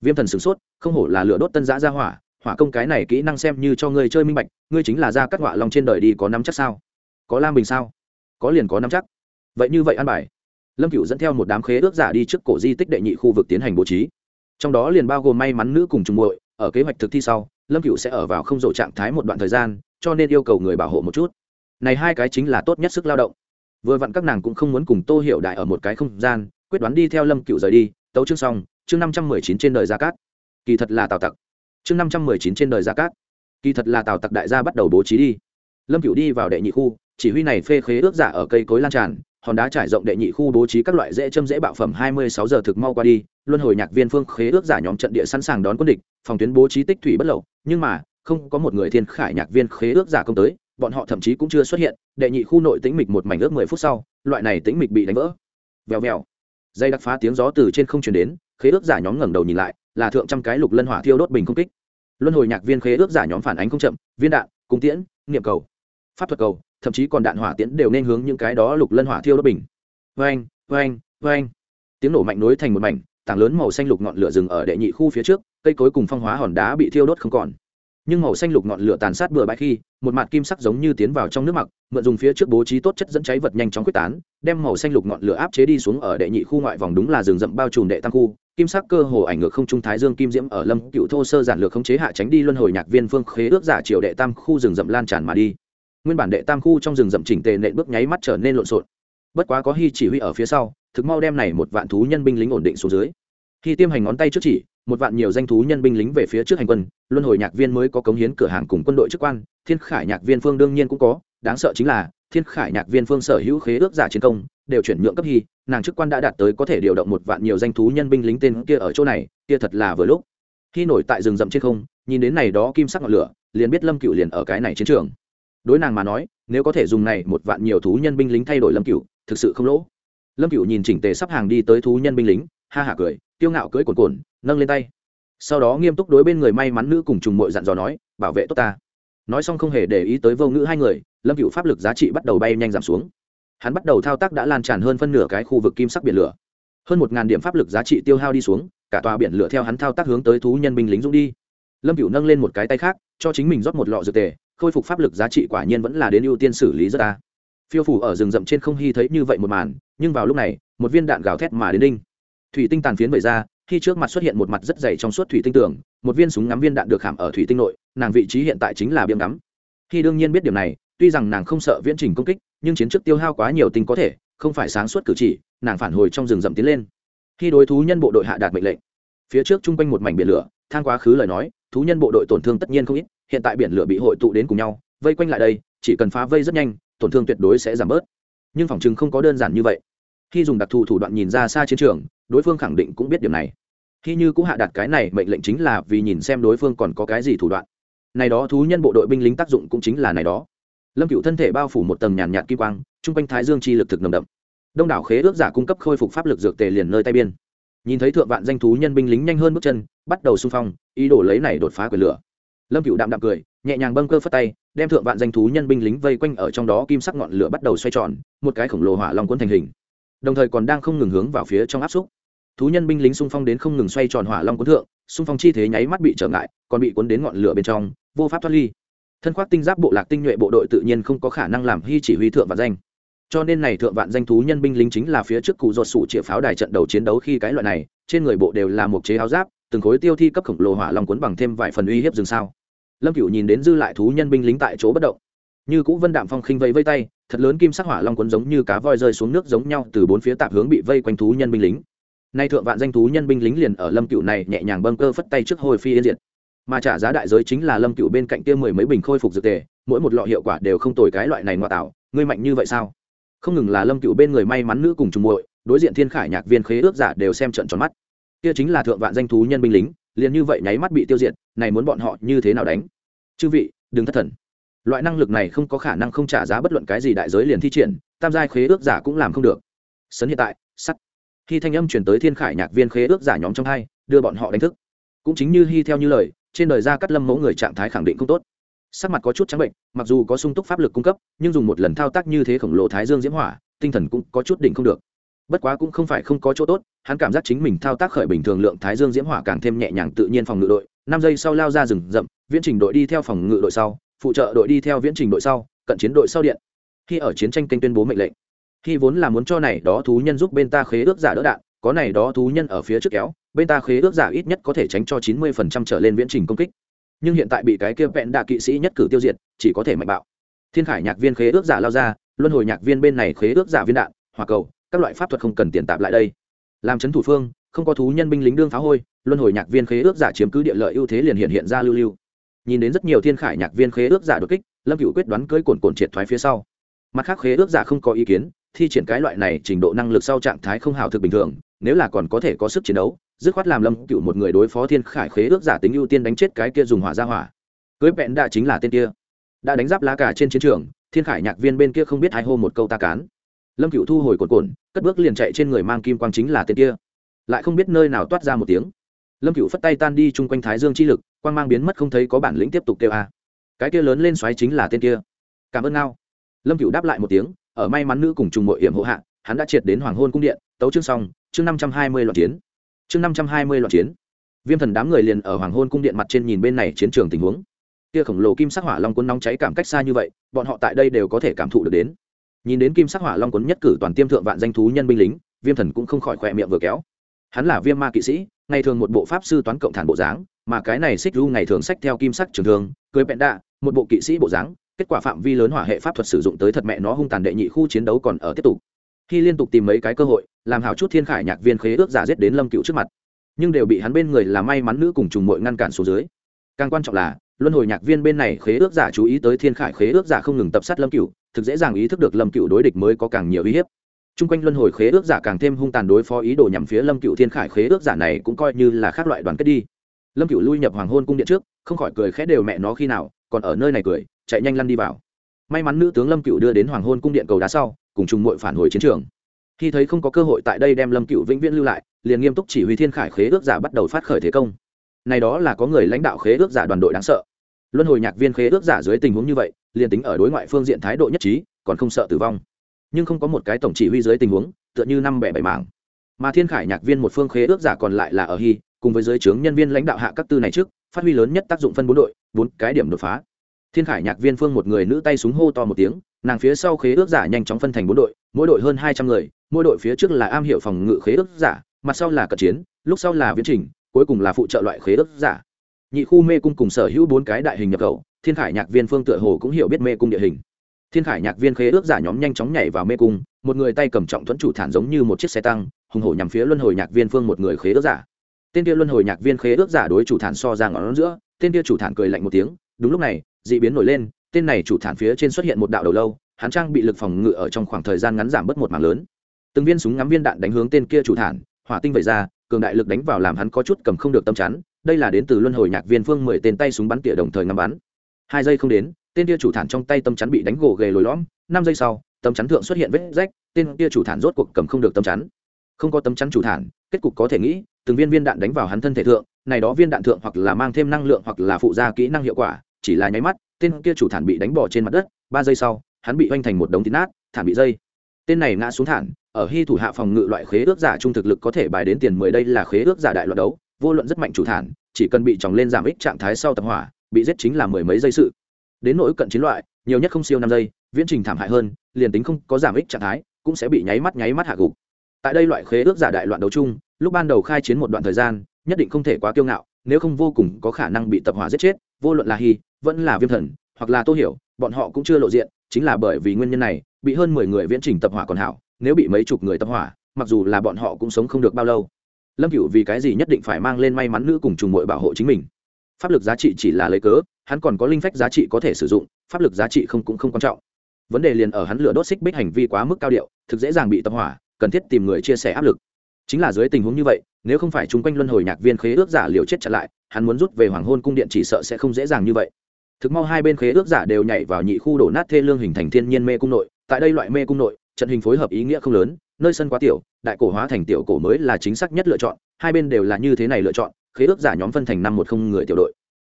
Viêm thần sửng sốt, không hổ là lửa đốt tân giã ra hỏa hỏa công cái này kỹ năng xem như cho ngươi chơi minh bạch, ngươi chính là ra các họa lòng trên đời đi có nắm chắc sao? Có lam bình sao? Có liền có nắm chắc vậy như vậy an bài. Lâm cựu dẫn theo một đám khế ước giả đi trước cổ di tích đệ nhị khu vực tiến hành bố trí. Trong đó liền bao gồm may mắn nữ cùng trùng muội, ở kế hoạch thực thi sau, lâm cựu sẽ ở vào không rộ trạng thái một đoạn thời gian, cho nên yêu cầu người bảo hộ một chút. Này hai cái chính là tốt nhất sức lao động. Vừa vặn các nàng cũng không muốn cùng tô hiểu đại ở một cái không gian, quyết đoán đi theo lâm cựu rời đi, tấu chương xong, chương năm trăm mười chín trên đời gia cát. Kỳ thật là tào tặc. Chương năm trăm mười chín trên đời gia cát. Kỳ thật là tào tặc đại gia bắt đầu bố trí đi. Lâm cựu đi vào đệ nhị khu, chỉ huy này phê khế ước giả ở cây cối lan tràn hòn đá trải rộng đệ nhị khu bố trí các loại dễ châm dễ bạo phẩm hai mươi sáu giờ thực mau qua đi, luân hồi nhạc viên phương khế ước giả nhóm trận địa sẵn sàng đón quân địch, phòng tuyến bố trí tích thủy bất lậu, nhưng mà, không có một người thiên khải nhạc viên khế ước giả công tới, bọn họ thậm chí cũng chưa xuất hiện, đệ nhị khu nội tĩnh mịch một mảnh ước mười phút sau, loại này tĩnh mịch bị đánh vỡ. Vèo vèo. Dây đặc phá tiếng gió từ trên không truyền đến, khế ước giả nhóm ngẩng đầu nhìn lại, là thượng trăm cái lục lân hỏa thiêu đốt bình công kích. Luân hồi nhạc viên khế ước giả nhóm phản ánh không chậm, viên đạn, cung tiễn, niệm cầu, pháp thuật cầu thậm chí còn đạn hỏa tiễn đều nên hướng những cái đó lục lân hỏa thiêu đốt bình. Vang vang vang tiếng nổ mạnh nối thành một mảnh, tảng lớn màu xanh lục ngọn lửa rừng ở đệ nhị khu phía trước, cây cối cùng phong hóa hòn đá bị thiêu đốt không còn. Nhưng màu xanh lục ngọn lửa tàn sát bừa bãi khi, một mặt kim sắc giống như tiến vào trong nước mặc mượn dùng phía trước bố trí tốt chất dẫn cháy vật nhanh chóng quyết tán, đem màu xanh lục ngọn lửa áp chế đi xuống ở đệ nhị khu ngoại vòng đúng là rừng rậm bao trùm đệ tam khu. Kim sắc cơ hồ ảnh ngược không trung thái dương kim diễm ở lâm cựu thô sơ giản lược khống chế hạ tránh đi luân hồi nhạc viên phương khế ước giả triều đệ tam khu rừng rậm lan tràn mà đi nguyên bản đệ tam khu trong rừng rậm chỉnh tề nện bước nháy mắt trở nên lộn xộn. Bất quá có hy chỉ huy ở phía sau, thực mau đem này một vạn thú nhân binh lính ổn định xuống dưới. Khi tiêm hành ngón tay trước chỉ, một vạn nhiều danh thú nhân binh lính về phía trước hành quân, luân hồi nhạc viên mới có cống hiến cửa hàng cùng quân đội chức quan, thiên khải nhạc viên phương đương nhiên cũng có, đáng sợ chính là, thiên khải nhạc viên phương sở hữu khế ước giả chiến công, đều chuyển nhượng cấp hy nàng chức quan đã đạt tới có thể điều động một vạn nhiều danh thú nhân binh lính tên kia ở chỗ này, kia thật là vừa lúc. Khi nổi tại rừng rậm trên không, nhìn đến này đó kim sắc ngọn lửa, liền biết lâm cựu liền ở cái này chiến trường đối nàng mà nói, nếu có thể dùng này một vạn nhiều thú nhân binh lính thay đổi lâm cựu thực sự không lỗ. Lâm cựu nhìn chỉnh tề sắp hàng đi tới thú nhân binh lính, ha hả cười tiêu ngạo cưỡi cồn cồn nâng lên tay. Sau đó nghiêm túc đối bên người may mắn nữ cùng trùng mội dặn dò nói, bảo vệ tốt ta. Nói xong không hề để ý tới vô ngữ hai người, lâm cựu pháp lực giá trị bắt đầu bay nhanh giảm xuống. Hắn bắt đầu thao tác đã lan tràn hơn phân nửa cái khu vực kim sắc biển lửa. Hơn một ngàn điểm pháp lực giá trị tiêu hao đi xuống, cả tòa biển lửa theo hắn thao tác hướng tới thú nhân binh lính dũng đi. Lâm cựu nâng lên một cái tay khác, cho chính mình rót một lọ dược tề khôi phục pháp lực giá trị quả nhiên vẫn là đến ưu tiên xử lý rất ta. Phiêu phủ ở rừng rậm trên không hy thấy như vậy một màn, nhưng vào lúc này, một viên đạn gào thét mà đến đinh. Thủy tinh tàn phiến vẩy ra, khi trước mặt xuất hiện một mặt rất dày trong suốt thủy tinh tường, một viên súng ngắm viên đạn được hàm ở thủy tinh nội, nàng vị trí hiện tại chính là biếm ngắm. Khi đương nhiên biết điều này, tuy rằng nàng không sợ viễn trình công kích, nhưng chiến trước tiêu hao quá nhiều tinh có thể, không phải sáng suốt cử chỉ, nàng phản hồi trong rừng rậm tiến lên. Khi đối thú nhân bộ đội hạ đạt mệnh lệnh, phía trước chung quanh một mảnh biển lửa, thang quá khứ lời nói, thú nhân bộ đội tổn thương tất nhiên không ít hiện tại biển lửa bị hội tụ đến cùng nhau, vây quanh lại đây, chỉ cần phá vây rất nhanh, tổn thương tuyệt đối sẽ giảm bớt. Nhưng phòng chừng không có đơn giản như vậy. Khi dùng đặc thù thủ đoạn nhìn ra xa chiến trường, đối phương khẳng định cũng biết điểm này. Khi như cũng hạ đặt cái này mệnh lệnh chính là vì nhìn xem đối phương còn có cái gì thủ đoạn. Này đó thú nhân bộ đội binh lính tác dụng cũng chính là này đó. Lâm cựu thân thể bao phủ một tầng nhàn nhạt kim quang, chung quanh thái dương chi lực thực nồng đậm. Đông đảo khế ước giả cung cấp khôi phục pháp lực dược tề liền nơi tay biên. Nhìn thấy thượng vạn danh thú nhân binh lính nhanh hơn bước chân, bắt đầu xung phong, ý đồ lấy này đột phá quyền lửa lâm cựu đạm đạm cười, nhẹ nhàng bâng cơ phất tay, đem thượng vạn danh thú nhân binh lính vây quanh ở trong đó kim sắc ngọn lửa bắt đầu xoay tròn, một cái khổng lồ hỏa long cuốn thành hình. Đồng thời còn đang không ngừng hướng vào phía trong áp xúc. Thú nhân binh lính xung phong đến không ngừng xoay tròn hỏa long cuốn thượng, xung phong chi thế nháy mắt bị trở ngại, còn bị cuốn đến ngọn lửa bên trong, vô pháp thoát ly. Thân khoác tinh giáp bộ lạc tinh nhuệ bộ đội tự nhiên không có khả năng làm hy chỉ huy thượng vạn danh. Cho nên này thượng vạn danh thú nhân binh lính chính là phía trước cụ ruột sủ chĩa pháo đài trận đầu chiến đấu khi cái loại này, trên người bộ đều là một chế áo giáp từng khối tiêu thi cấp khổng lồ hỏa long cuốn bằng thêm vài phần uy hiếp rừng sao? Lâm cửu nhìn đến dư lại thú nhân binh lính tại chỗ bất động. Như cũ vân đạm phong khinh vây vây tay, thật lớn kim sắc hỏa long cuốn giống như cá voi rơi xuống nước giống nhau từ bốn phía tạp hướng bị vây quanh thú nhân binh lính. Nay thượng vạn danh thú nhân binh lính liền ở lâm cựu này nhẹ nhàng bâng cơ phất tay trước hồi phi yên diệt. Mà trả giá đại giới chính là lâm cựu bên cạnh kia mười mấy bình khôi phục dược tề, mỗi một lọ hiệu quả đều không tồi cái loại này ngoại tạo, ngươi mạnh như vậy sao? Không ngừng là lâm cựu bên người may mắn nữ cùng trùng muội, đối diện thiên khải nhạc viên khế ước giả đều xem trận tròn mắt kia chính là thượng vạn danh thú nhân binh lính, liền như vậy nháy mắt bị tiêu diệt, này muốn bọn họ như thế nào đánh? Chư vị, đừng thất thần. Loại năng lực này không có khả năng không trả giá bất luận cái gì đại giới liền thi triển, tam giai khế ước giả cũng làm không được. Sấn hiện tại, sắt. Khi thanh âm chuyển tới thiên khải nhạc viên khế ước giả nhóm trong hai, đưa bọn họ đánh thức. Cũng chính như hy theo như lời, trên đời ra cắt lâm mẫu người trạng thái khẳng định không tốt. Sắc mặt có chút trắng bệnh, mặc dù có sung túc pháp lực cung cấp, nhưng dùng một lần thao tác như thế khổng lồ thái dương diễm hỏa, tinh thần cũng có chút đỉnh không được bất quá cũng không phải không có chỗ tốt, hắn cảm giác chính mình thao tác khởi bình thường lượng thái dương diễm hỏa càng thêm nhẹ nhàng tự nhiên phòng ngự đội, năm giây sau lao ra rừng rậm, viễn trình đội đi theo phòng ngự đội sau, phụ trợ đội đi theo viễn trình đội sau, cận chiến đội sau điện. Khi ở chiến tranh kênh tuyên bố mệnh lệnh, khi vốn là muốn cho này đó thú nhân giúp bên ta khế ước giả đỡ đạn, có này đó thú nhân ở phía trước kéo, bên ta khế ước giả ít nhất có thể tránh cho chín mươi phần trăm trở lên viễn trình công kích. Nhưng hiện tại bị cái kia vẹn đạ kỵ sĩ nhất cử tiêu diệt, chỉ có thể mạnh bạo. Thiên khải nhạc viên khế ước giả lao ra, luân hồi nhạc viên bên này khế ước giả viên đạn hòa cầu các loại pháp thuật không cần tiền tạp lại đây. Làm chấn thủ phương, không có thú nhân binh lính đương phá hôi, luân hồi nhạc viên khế ước giả chiếm cứ địa lợi ưu thế liền hiện hiện ra lưu lưu. Nhìn đến rất nhiều thiên khải nhạc viên khế ước giả đột kích, lâm cựu quyết đoán cưỡi cồn cồn triệt thoái phía sau. Mặt khác khế ước giả không có ý kiến, thi triển cái loại này trình độ năng lực sau trạng thái không hào thực bình thường, nếu là còn có thể có sức chiến đấu, dứt khoát làm lâm cựu một người đối phó thiên khải khế ước giả tính ưu tiên đánh chết cái kia dùng hỏa ra hỏa. Cưới vẹn đã chính là tên kia. Đã đánh giáp lá cả trên chiến trường, thiên khải nhạc viên bên kia không biết hai hô một câu ta cán lâm cựu thu hồi cồn cồn cất bước liền chạy trên người mang kim quang chính là tên kia. Lại không biết nơi nào toát ra một tiếng. Lâm cựu phất tay tan đi chung quanh thái dương chi lực, quang mang biến mất không thấy có bản lĩnh tiếp tục kêu a. Cái kia lớn lên xoáy chính là tên kia. Cảm ơn ngao. Lâm cựu đáp lại một tiếng, ở may mắn nữ cùng trùng mội hiểm hộ hạ, hắn đã triệt đến hoàng hôn cung điện, tấu chương xong, chương năm trăm hai mươi loạn chiến. Chương năm trăm hai mươi loạn chiến. Viêm thần đám người liền ở hoàng hôn cung điện mặt trên nhìn bên này chiến trường tình huống. Kia khổng lồ kim sắc hỏa long cuốn nóng cháy cảm cách xa như vậy, bọn họ tại đây đều có thể cảm thụ được đến nhìn đến kim sắc hỏa long cuốn nhất cử toàn tiêm thượng vạn danh thú nhân binh lính, viêm thần cũng không khỏi khỏe miệng vừa kéo. Hắn là viêm ma kỵ sĩ, ngày thường một bộ pháp sư toán cộng thản bộ dáng, mà cái này xích du ngày thường sách theo kim sắc trường thường cưới bẹn đạ, một bộ kỵ sĩ bộ dáng, kết quả phạm vi lớn hỏa hệ pháp thuật sử dụng tới thật mẹ nó hung tàn đệ nhị khu chiến đấu còn ở tiếp tục. Khi liên tục tìm mấy cái cơ hội, làm hảo chút thiên khải nhạc viên khế ước giả giết đến lâm cựu trước mặt. Nhưng đều bị hắn bên người là may mắn nữ cùng trùng mội ngăn cản xuống dưới. Càng quan trọng là, luân hồi nhạc viên bên này khế ước giả chú ý tới thiên khải khế ước giả không ngừng tập sát lâm cựu thực dễ dàng ý thức được lâm cựu đối địch mới có càng nhiều uy hiếp. T r u n g quanh luân hồi khế ước giả càng thêm hung tàn đối phó ý đồ nhằm phía lâm cựu thiên khải khế ước giả này cũng coi như là khác loại đoàn kết đi. Lâm cựu lui nhập hoàng hôn cung điện trước, không khỏi cười khẽ đều mẹ nó khi nào, còn ở nơi này cười, chạy nhanh lăn đi vào. May mắn nữ tướng lâm cựu đưa đến hoàng hôn cung điện cầu đá sau, cùng chung mội phản hồi chiến trường. Khi thấy không có cơ hội tại đây đem lâm cựu vĩnh viễn lưu lại, liền nghiêm túc chỉ huy thiên khải khế ước giả bắt đầu phát khởi thế công. Này đó là có người lãnh đạo khế ước giả đoàn đội đáng sợ. Luân hồi nhạc viên khế ước giả dưới tình huống như vậy liền tính ở đối ngoại phương diện thái độ nhất trí, còn không sợ tử vong. Nhưng không có một cái tổng chỉ huy dưới tình huống, tựa như năm bẻ bảy mảng. Mà thiên khải nhạc viên một phương khế ước giả còn lại là ở hy, cùng với giới trướng nhân viên lãnh đạo hạ các tư này trước, phát huy lớn nhất tác dụng phân bốn đội, bốn cái điểm đột phá. Thiên khải nhạc viên phương một người nữ tay súng hô to một tiếng, nàng phía sau khế ước giả nhanh chóng phân thành bốn đội, mỗi đội hơn hai trăm người, mỗi đội phía trước là am hiệu phòng ngự khế ước giả, mặt sau là cận chiến, lúc sau là viễn trình, cuối cùng là phụ trợ loại khế ước giả. Nhị khu mê cung cùng sở hữu bốn cái đại hình nhập khẩu thiên khải nhạc viên phương tựa hồ cũng hiểu biết mê cung địa hình. Thiên khải nhạc viên khế ước giả nhóm nhanh chóng nhảy vào mê cung, một người tay cầm trọng thuẫn chủ thản giống như một chiếc xe tăng, hùng hổ nhằm phía luân hồi nhạc viên phương một người khế ước giả. Tên kia luân hồi nhạc viên khế ước giả đối chủ thản so ra ngón giữa, tên kia chủ thản cười lạnh một tiếng, đúng lúc này d ị biến nổi lên, tên này chủ thản phía trên xuất hiện một đạo đầu lâu, hắn trang bị lực phòng ngự ở trong khoảng thời gian ngắn giảm bớt một mảng lớn. Từng viên súng ngắm viên đạn đánh hướng tên kia chủ thản, hỏa tinh vẩy ra, cường đại lực đánh vào làm hắn có chút cầm không được tâm chắn, đây là đến từ luân hồi nhạc viên phương mười tên tay súng bắn tỉa đồng thời ngắm bắn hai giây không đến, tên kia chủ thản trong tay tâm chắn bị đánh gồ ghề lồi lõm, năm giây sau, tâm chắn thượng xuất hiện vết rách, tên kia chủ thản rốt cuộc cầm không được tâm chắn. Không có tâm chắn chủ thản, kết cục có thể nghĩ, từng viên viên đạn đánh vào hắn thân thể thượng, này đó viên đạn thượng hoặc là mang thêm năng lượng hoặc là phụ gia kỹ năng hiệu quả, chỉ là nháy mắt, tên kia chủ thản bị đánh bỏ trên mặt đất, ba giây sau, hắn bị oanh thành một đống thịt nát, thản bị dây. Tên này ngã xuống thản, ở hy thủ hạ phòng ngự loại khế ước giả trung thực lực có thể bài đến tiền mười đây là khế ước giả đại loạt đấu, vô luận rất mạnh chủ thản, chỉ cần bị chòng lên giảm ích trạng thái sau tập hỏa bị giết chính là mười mấy giây sự. Đến nỗi cận chiến loại, nhiều nhất không siêu năm giây, viễn trình thảm hại hơn, liền tính không có giảm ích trạng thái, cũng sẽ bị nháy mắt nháy mắt hạ gục. Tại đây loại khế ước giả đại loạn đấu chung, lúc ban đầu khai chiến một đoạn thời gian, nhất định không thể quá kiêu ngạo, nếu không vô cùng có khả năng bị tập hỏa giết chết, vô luận là hy, vẫn là viêm thần, hoặc là tô hiểu, bọn họ cũng chưa lộ diện, chính là bởi vì nguyên nhân này, bị hơn mười người viễn trình tập hỏa còn hảo, nếu bị mấy chục người tập hỏa, mặc dù là bọn họ cũng sống không được bao lâu. Lâm cựu vì cái gì nhất định phải mang lên may mắn nữ cùng trùng mội bảo hộ chính mình? Pháp lực giá trị chỉ là lấy cớ, hắn còn có linh phách giá trị có thể sử dụng, pháp lực giá trị không cũng không quan trọng. Vấn đề liền ở hắn lửa đốt xích bích hành vi quá mức cao điệu, thực dễ dàng bị tập hỏa, cần thiết tìm người chia sẻ áp lực. Chính là dưới tình huống như vậy, nếu không phải chung quanh luân hồi nhạc viên khế ước giả liều chết chặn lại, hắn muốn rút về hoàng hôn cung điện chỉ sợ sẽ không dễ dàng như vậy. Thực mau hai bên khế ước giả đều nhảy vào nhị khu đổ nát thê lương hình thành thiên nhiên mê cung nội, tại đây loại mê cung nội, trận hình phối hợp ý nghĩa không lớn, nơi sân quá tiểu, đại cổ hóa thành tiểu cổ mới là chính xác nhất lựa chọn, hai bên đều là như thế này lựa chọn khế ước giả nhóm phân thành năm một không người tiểu đội.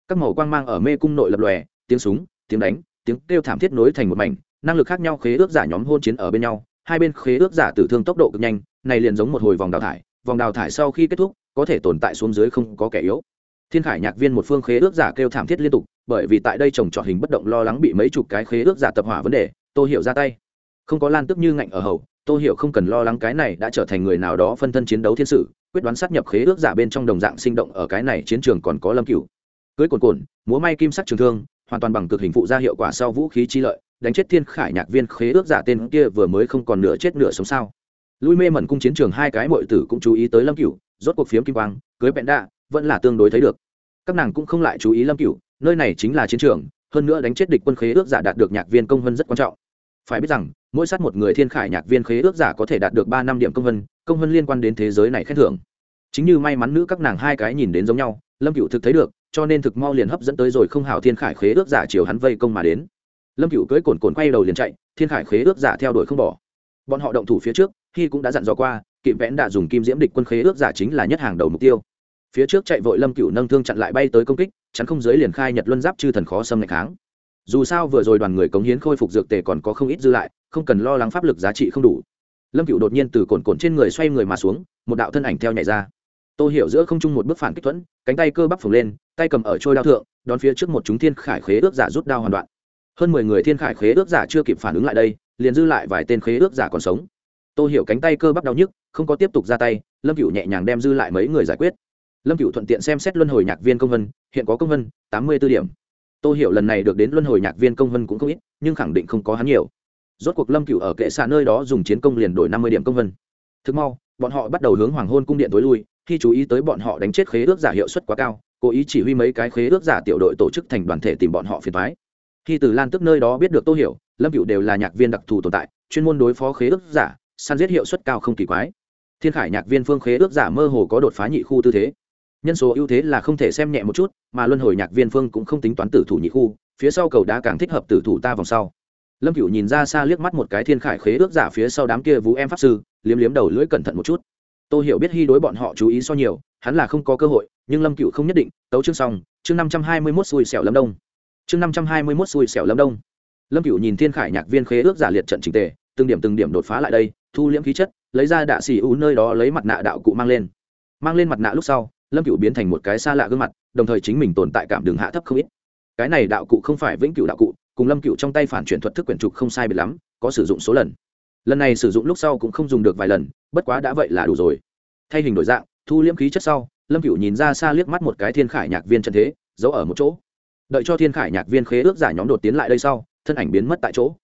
Các màu quang mang ở mê cung nội lập lòe, tiếng súng, tiếng đánh, tiếng kêu thảm thiết nối thành một mảnh, năng lực khác nhau khế ước giả nhóm hôn chiến ở bên nhau, hai bên khế ước giả tử thương tốc độ cực nhanh, này liền giống một hồi vòng đào thải, vòng đào thải sau khi kết thúc, có thể tồn tại xuống dưới không có kẻ yếu. Thiên khải nhạc viên một phương khế ước giả kêu thảm thiết liên tục, bởi vì tại đây trồng trọt hình bất động lo lắng bị mấy chục cái khế ước giả tập hỏa vấn đề tôi hiểu ra tay. Không có lan tức như ngạnh ở hầu tôi hiểu không cần lo lắng cái này đã trở thành người nào đó phân thân chiến đấu thiên sử quyết đoán sát nhập khế ước giả bên trong đồng dạng sinh động ở cái này chiến trường còn có lâm cửu. Cưới cồn cồn, múa may kim sắc trường thương, hoàn toàn bằng cực hình phụ ra hiệu quả sau vũ khí chi lợi, đánh chết thiên khải nhạc viên khế ước giả tên kia vừa mới không còn nửa chết nửa sống sao. Lui mê mẩn cung chiến trường hai cái mọi tử cũng chú ý tới lâm cửu, rốt cuộc phiếm kim quang, cưới bẹn đa vẫn là tương đối thấy được. Các nàng cũng không lại chú ý lâm cửu, nơi này chính là chiến trường, hơn nữa đánh chết địch quân khế ước giả đạt được nhạc viên công vân rất quan trọng. Phải biết rằng mỗi sát một người thiên khải nhạc viên khế ước giả có thể đạt được ba năm điểm công vân công vân liên quan đến thế giới này khen thưởng. Chính như may mắn nữ các nàng hai cái nhìn đến giống nhau, lâm cựu thực thấy được, cho nên thực mau liền hấp dẫn tới rồi không hảo thiên khải khế ước giả chiều hắn vây công mà đến. Lâm cựu cưới cồn cồn quay đầu liền chạy, thiên khải khế ước giả theo đuổi không bỏ. Bọn họ động thủ phía trước, khi cũng đã dặn dò qua, kỵ vẽn đã dùng kim diễm địch quân khế ước giả chính là nhất hàng đầu mục tiêu. Phía trước chạy vội lâm cựu nâng thương chặn lại bay tới công kích, chắn không giới liền khai nhật luân giáp chư thần khó xâm ngày kháng. Dù sao vừa rồi đoàn người cống hiến khôi phục dược tề còn có không ít dư lại không cần lo lắng pháp lực giá trị không đủ. Lâm cựu đột nhiên từ cồn cồn trên người xoay người mà xuống, một đạo thân ảnh theo nhảy ra. Tô hiểu giữa không trung một bước phản kích thuẫn, cánh tay cơ bắp phồng lên, tay cầm ở trôi đao thượng, đón phía trước một chúng thiên khải khế ước giả rút đao hoàn đoạn. Hơn mười người thiên khải khế ước giả chưa kịp phản ứng lại đây, liền dư lại vài tên khế ước giả còn sống. Tô hiểu cánh tay cơ bắp đau nhức, không có tiếp tục ra tay, lâm cựu nhẹ nhàng đem dư lại mấy người giải quyết. Lâm cựu thuận tiện xem xét luân hồi nhạc viên công vân, hiện có công vân, tám mươi b ố điểm. Tô hiểu lần này được đến luân hồi nhạc viên công vân cũng không ít, nhưng khẳng định không có hắn nhiều rốt cuộc lâm cựu ở kệ xạ nơi đó dùng chiến công liền đổi năm mươi điểm công vân. Thực mau, bọn họ bắt đầu hướng hoàng hôn cung điện tối lui, khi chú ý tới bọn họ đánh chết khế ước giả hiệu suất quá cao, cố ý chỉ huy mấy cái khế ước giả tiểu đội tổ chức thành đoàn thể tìm bọn họ phiền thoái khi từ lan tức nơi đó biết được tô hiểu, lâm cựu đều là nhạc viên đặc thù tồn tại, chuyên môn đối phó khế ước giả, săn giết hiệu suất cao không kỳ quái. Thiên khải nhạc viên phương khế ước giả mơ hồ có đột phá nhị khu tư thế. Nhân số ưu thế là không thể xem nhẹ một chút, mà luân hồi nhạc viên phương cũng không tính toán tử thủ nhị khu, phía sau cầu đá càng thích hợp tử thủ ta vòng sau lâm cựu nhìn ra xa liếc mắt một cái thiên khải khế ước giả phía sau đám kia vũ em pháp sư, liếm liếm đầu lưỡi cẩn thận một chút. Tôi hiểu biết hy đối bọn họ chú ý so nhiều, hắn là không có cơ hội, nhưng lâm cựu không nhất định, tấu chương xong, chương năm trăm hai mươi mốt xui xẻo lâm đông. Chương năm trăm hai mươi mốt xui xẻo lâm đông. Lâm cựu nhìn thiên khải nhạc viên khế ước giả liệt trận trình tề, từng điểm từng điểm đột phá lại đây, thu liễm khí chất, lấy ra đạ xì u nơi đó lấy mặt nạ đạo cụ mang lên. Mang lên mặt nạ lúc sau, lâm cựu biến thành một cái xa lạ gương mặt, đồng thời chính mình tồn tại cảm đường hạ thấp không ít. Cái này đạo cụ không phải vĩnh cựu đạo cụ cùng lâm cựu trong tay phản chuyển thuật thức quyển trục không sai biệt lắm, có sử dụng số lần. Lần này sử dụng lúc sau cũng không dùng được vài lần, bất quá đã vậy là đủ rồi. Thay hình đổi dạng, thu liễm khí chất sau, lâm cựu nhìn ra xa liếc mắt một cái thiên khải nhạc viên chân thế, giấu ở một chỗ. Đợi cho thiên khải nhạc viên khế ước giả nhóm đột tiến lại đây sau, thân ảnh biến mất tại chỗ.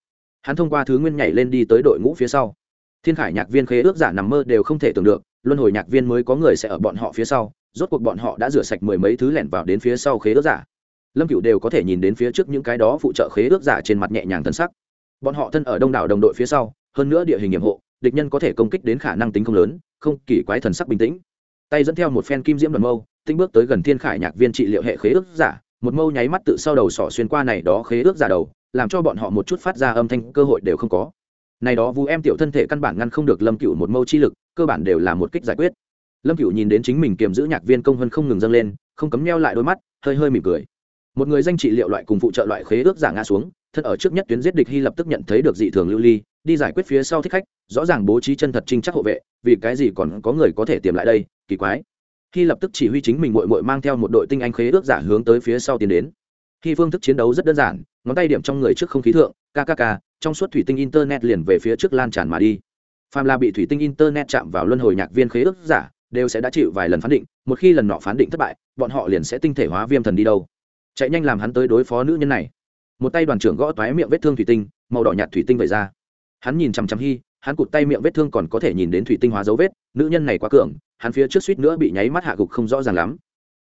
Hắn thông qua thứ nguyên nhảy lên đi tới đội ngũ phía sau. Thiên khải nhạc viên khế ước giả nằm mơ đều không thể tưởng được, luân hồi nhạc viên mới có người sẽ ở bọn họ phía sau, rốt cuộc bọn họ đã rửa sạch mười mấy thứ lẻn vào đến phía sau khế ước giả lâm cựu đều có thể nhìn đến phía trước những cái đó phụ trợ khế ước giả trên mặt nhẹ nhàng thân sắc. Bọn họ thân ở đông đảo đồng đội phía sau, hơn nữa địa hình nhiệm hộ, địch nhân có thể công kích đến khả năng tính không lớn, không kỳ quái thần sắc bình tĩnh. Tay dẫn theo một phen kim diễm đoàn mâu, tinh bước tới gần thiên khải nhạc viên trị liệu hệ khế ước giả, một mâu nháy mắt tự sau đầu sỏ xuyên qua này đó khế ước giả đầu, làm cho bọn họ một chút phát ra âm thanh cơ hội đều không có. Này đó vu em tiểu thân thể căn bản ngăn không được lâm cựu một mâu chi lực, cơ bản đều là một kích giải quyết. Lâm cựu nhìn đến chính mình kiềm giữ nhạc viên công hơn không ngừng dâng lên, không cấm neo lại đôi mắt, hơi hơi mỉm cười một người danh trị liệu loại cùng phụ trợ loại khế ước giả ngã xuống, thân ở trước nhất tuyến giết địch hy lập tức nhận thấy được dị thường lưu ly, đi giải quyết phía sau thích khách, rõ ràng bố trí chân thật trinh chắc hộ vệ, vì cái gì còn có người có thể tìm lại đây, kỳ quái. Hy lập tức chỉ huy chính mình mội mội mang theo một đội tinh anh khế ước giả hướng tới phía sau tiến đến. Khi phương thức chiến đấu rất đơn giản, ngón tay điểm trong người trước không khí thượng kkk trong suốt thủy tinh internet liền về phía trước lan tràn mà đi. Phàm là bị thủy tinh internet chạm vào luân hồi nhạc viên khế ước giả, đều sẽ đã chịu vài lần phán định, một khi lần nọ phán định thất bại, bọn họ liền sẽ tinh thể hóa viêm thần đi đâu chạy nhanh làm hắn tới đối phó nữ nhân này. Một tay đoàn trưởng gõ toái miệng vết thương thủy tinh, màu đỏ nhạt thủy tinh vẩy ra. Hắn nhìn chằm chằm hy hắn cụt tay miệng vết thương còn có thể nhìn đến thủy tinh hóa dấu vết, nữ nhân này quá cường, hắn phía trước suýt nữa bị nháy mắt hạ gục không rõ ràng lắm.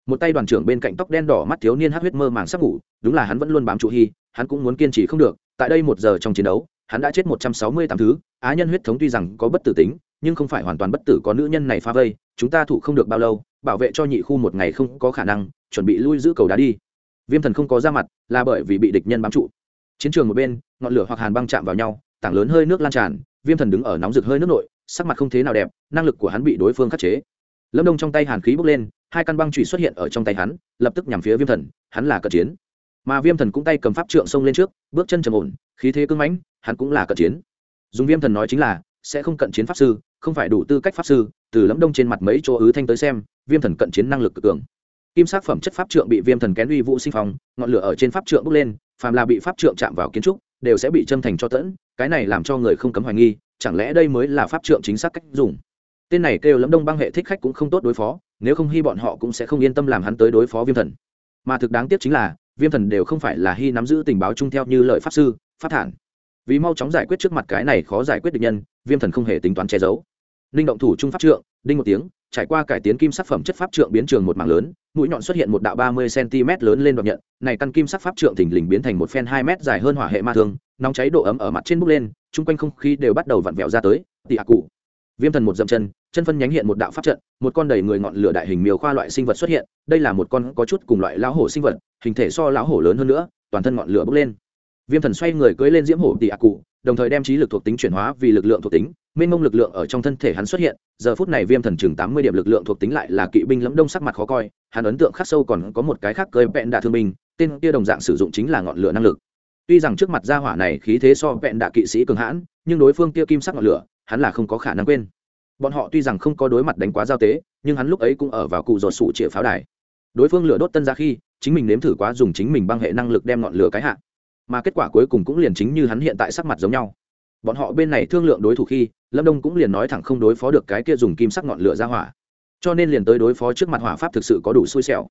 Một tay đoàn trưởng bên cạnh tóc đen đỏ mắt thiếu niên hát huyết mơ màng sắp ngủ, đúng là hắn vẫn luôn bám trụ hy hắn cũng muốn kiên trì không được, tại đây một giờ trong chiến đấu, hắn đã chết một trăm sáu mươi tám thứ, á nhân huyết thống tuy rằng có bất tử tính, nhưng không phải hoàn toàn bất tử có nữ nhân này phá vây, chúng ta thủ không được bao lâu, bảo vệ cho nhị khu một ngày không có khả năng, chuẩn bị lui giữ cầu đá đi viêm thần không có ra mặt, là bởi vì bị địch nhân bám trụ. Chiến trường một bên, ngọn lửa hoặc hàn băng chạm vào nhau, tảng lớn hơi nước lan tràn, viêm thần đứng ở nóng rực hơi nước nội, sắc mặt không thế nào đẹp, năng lực của hắn bị đối phương khắc chế. Lâm đông trong tay hàn khí bốc lên, hai căn băng trụy xuất hiện ở trong tay hắn, lập tức nhằm phía viêm thần, hắn là cận chiến. Mà viêm thần cũng tay cầm pháp trượng xông lên trước, bước chân trầm ổn, khí thế cưng mãnh, hắn cũng là cận chiến. Dùng viêm thần nói chính là, sẽ không cận chiến pháp sư, không phải đủ tư cách pháp sư, từ lâm đông trên mặt mấy chỗ ứ thanh tới xem, viêm thần cận chiến năng lực cực cường kim sắc phẩm chất pháp trượng bị viêm thần kén uy vũ sinh phong, ngọn lửa ở trên pháp trượng bốc lên, phàm là bị pháp trượng chạm vào kiến trúc, đều sẽ bị châm thành cho tẫn, cái này làm cho người không cấm hoài nghi, chẳng lẽ đây mới là pháp trượng chính xác cách dùng? Tên này kêu lẫm đông băng hệ thích khách cũng không tốt đối phó, nếu không hy bọn họ cũng sẽ không yên tâm làm hắn tới đối phó viêm thần. Mà thực đáng tiếc chính là, viêm thần đều không phải là hy nắm giữ tình báo chung theo như lợi pháp sư, pháp thản. Vì mau chóng giải quyết trước mặt cái này khó giải quyết được nhân, viêm thần không hề tính toán che giấu ninh động thủ trung pháp trượng, đinh một tiếng, trải qua cải tiến kim sắc phẩm chất pháp trượng biến trường một mảng lớn, mũi nhọn xuất hiện một đạo ba mươi cm lớn lên đoạn nhận, này căn kim sắc pháp trượng thình lình biến thành một phen hai m dài hơn hỏa hệ ma thương, nóng cháy độ ấm ở mặt trên bốc lên, chung quanh không khí đều bắt đầu vặn vẹo ra tới tị hạ cụ. Viêm thần một dậm chân chân phân nhánh hiện một đạo pháp trận, một con đầy người ngọn lửa đại hình miều khoa loại sinh vật xuất hiện, đây là một con có chút cùng loại lão hổ sinh vật, hình thể so lão hổ lớn hơn nữa, toàn thân ngọn lửa bốc lên. Viêm thần xoay người cưỡi lên diễm hổ tị hạ cụ đồng thời đem trí lực thuộc tính chuyển hóa vì lực lượng thuộc tính, mênh mông lực lượng ở trong thân thể hắn xuất hiện, giờ phút này viêm thần chừng tám mươi điểm lực lượng thuộc tính lại là kỵ binh lẫm đông sắc mặt khó coi, hắn ấn tượng khắc sâu còn có một cái khác cơi vẹn đạ thương binh, tên kia đồng dạng sử dụng chính là ngọn lửa năng lực. Tuy rằng trước mặt gia hỏa này khí thế so vẹn đạ kỵ sĩ cường hãn, nhưng đối phương kia kim sắc ngọn lửa, hắn là không có khả năng quên. Bọn họ tuy rằng không có đối mặt đánh quá giao tế, nhưng hắn lúc ấy cũng ở vào cụ giọt sụ chĩa pháo đài. Đối phương lửa đốt tân ra khi, chính mình nếm thử quá dùng chính mình băng hệ năng lực đem ngọn lửa cái hạ mà kết quả cuối cùng cũng liền chính như hắn hiện tại sắc mặt giống nhau. Bọn họ bên này thương lượng đối thủ khi, lâm đông cũng liền nói thẳng không đối phó được cái kia dùng kim sắc ngọn lửa ra hỏa. Cho nên liền tới đối phó trước mặt hỏa pháp thực sự có đủ xui xẻo.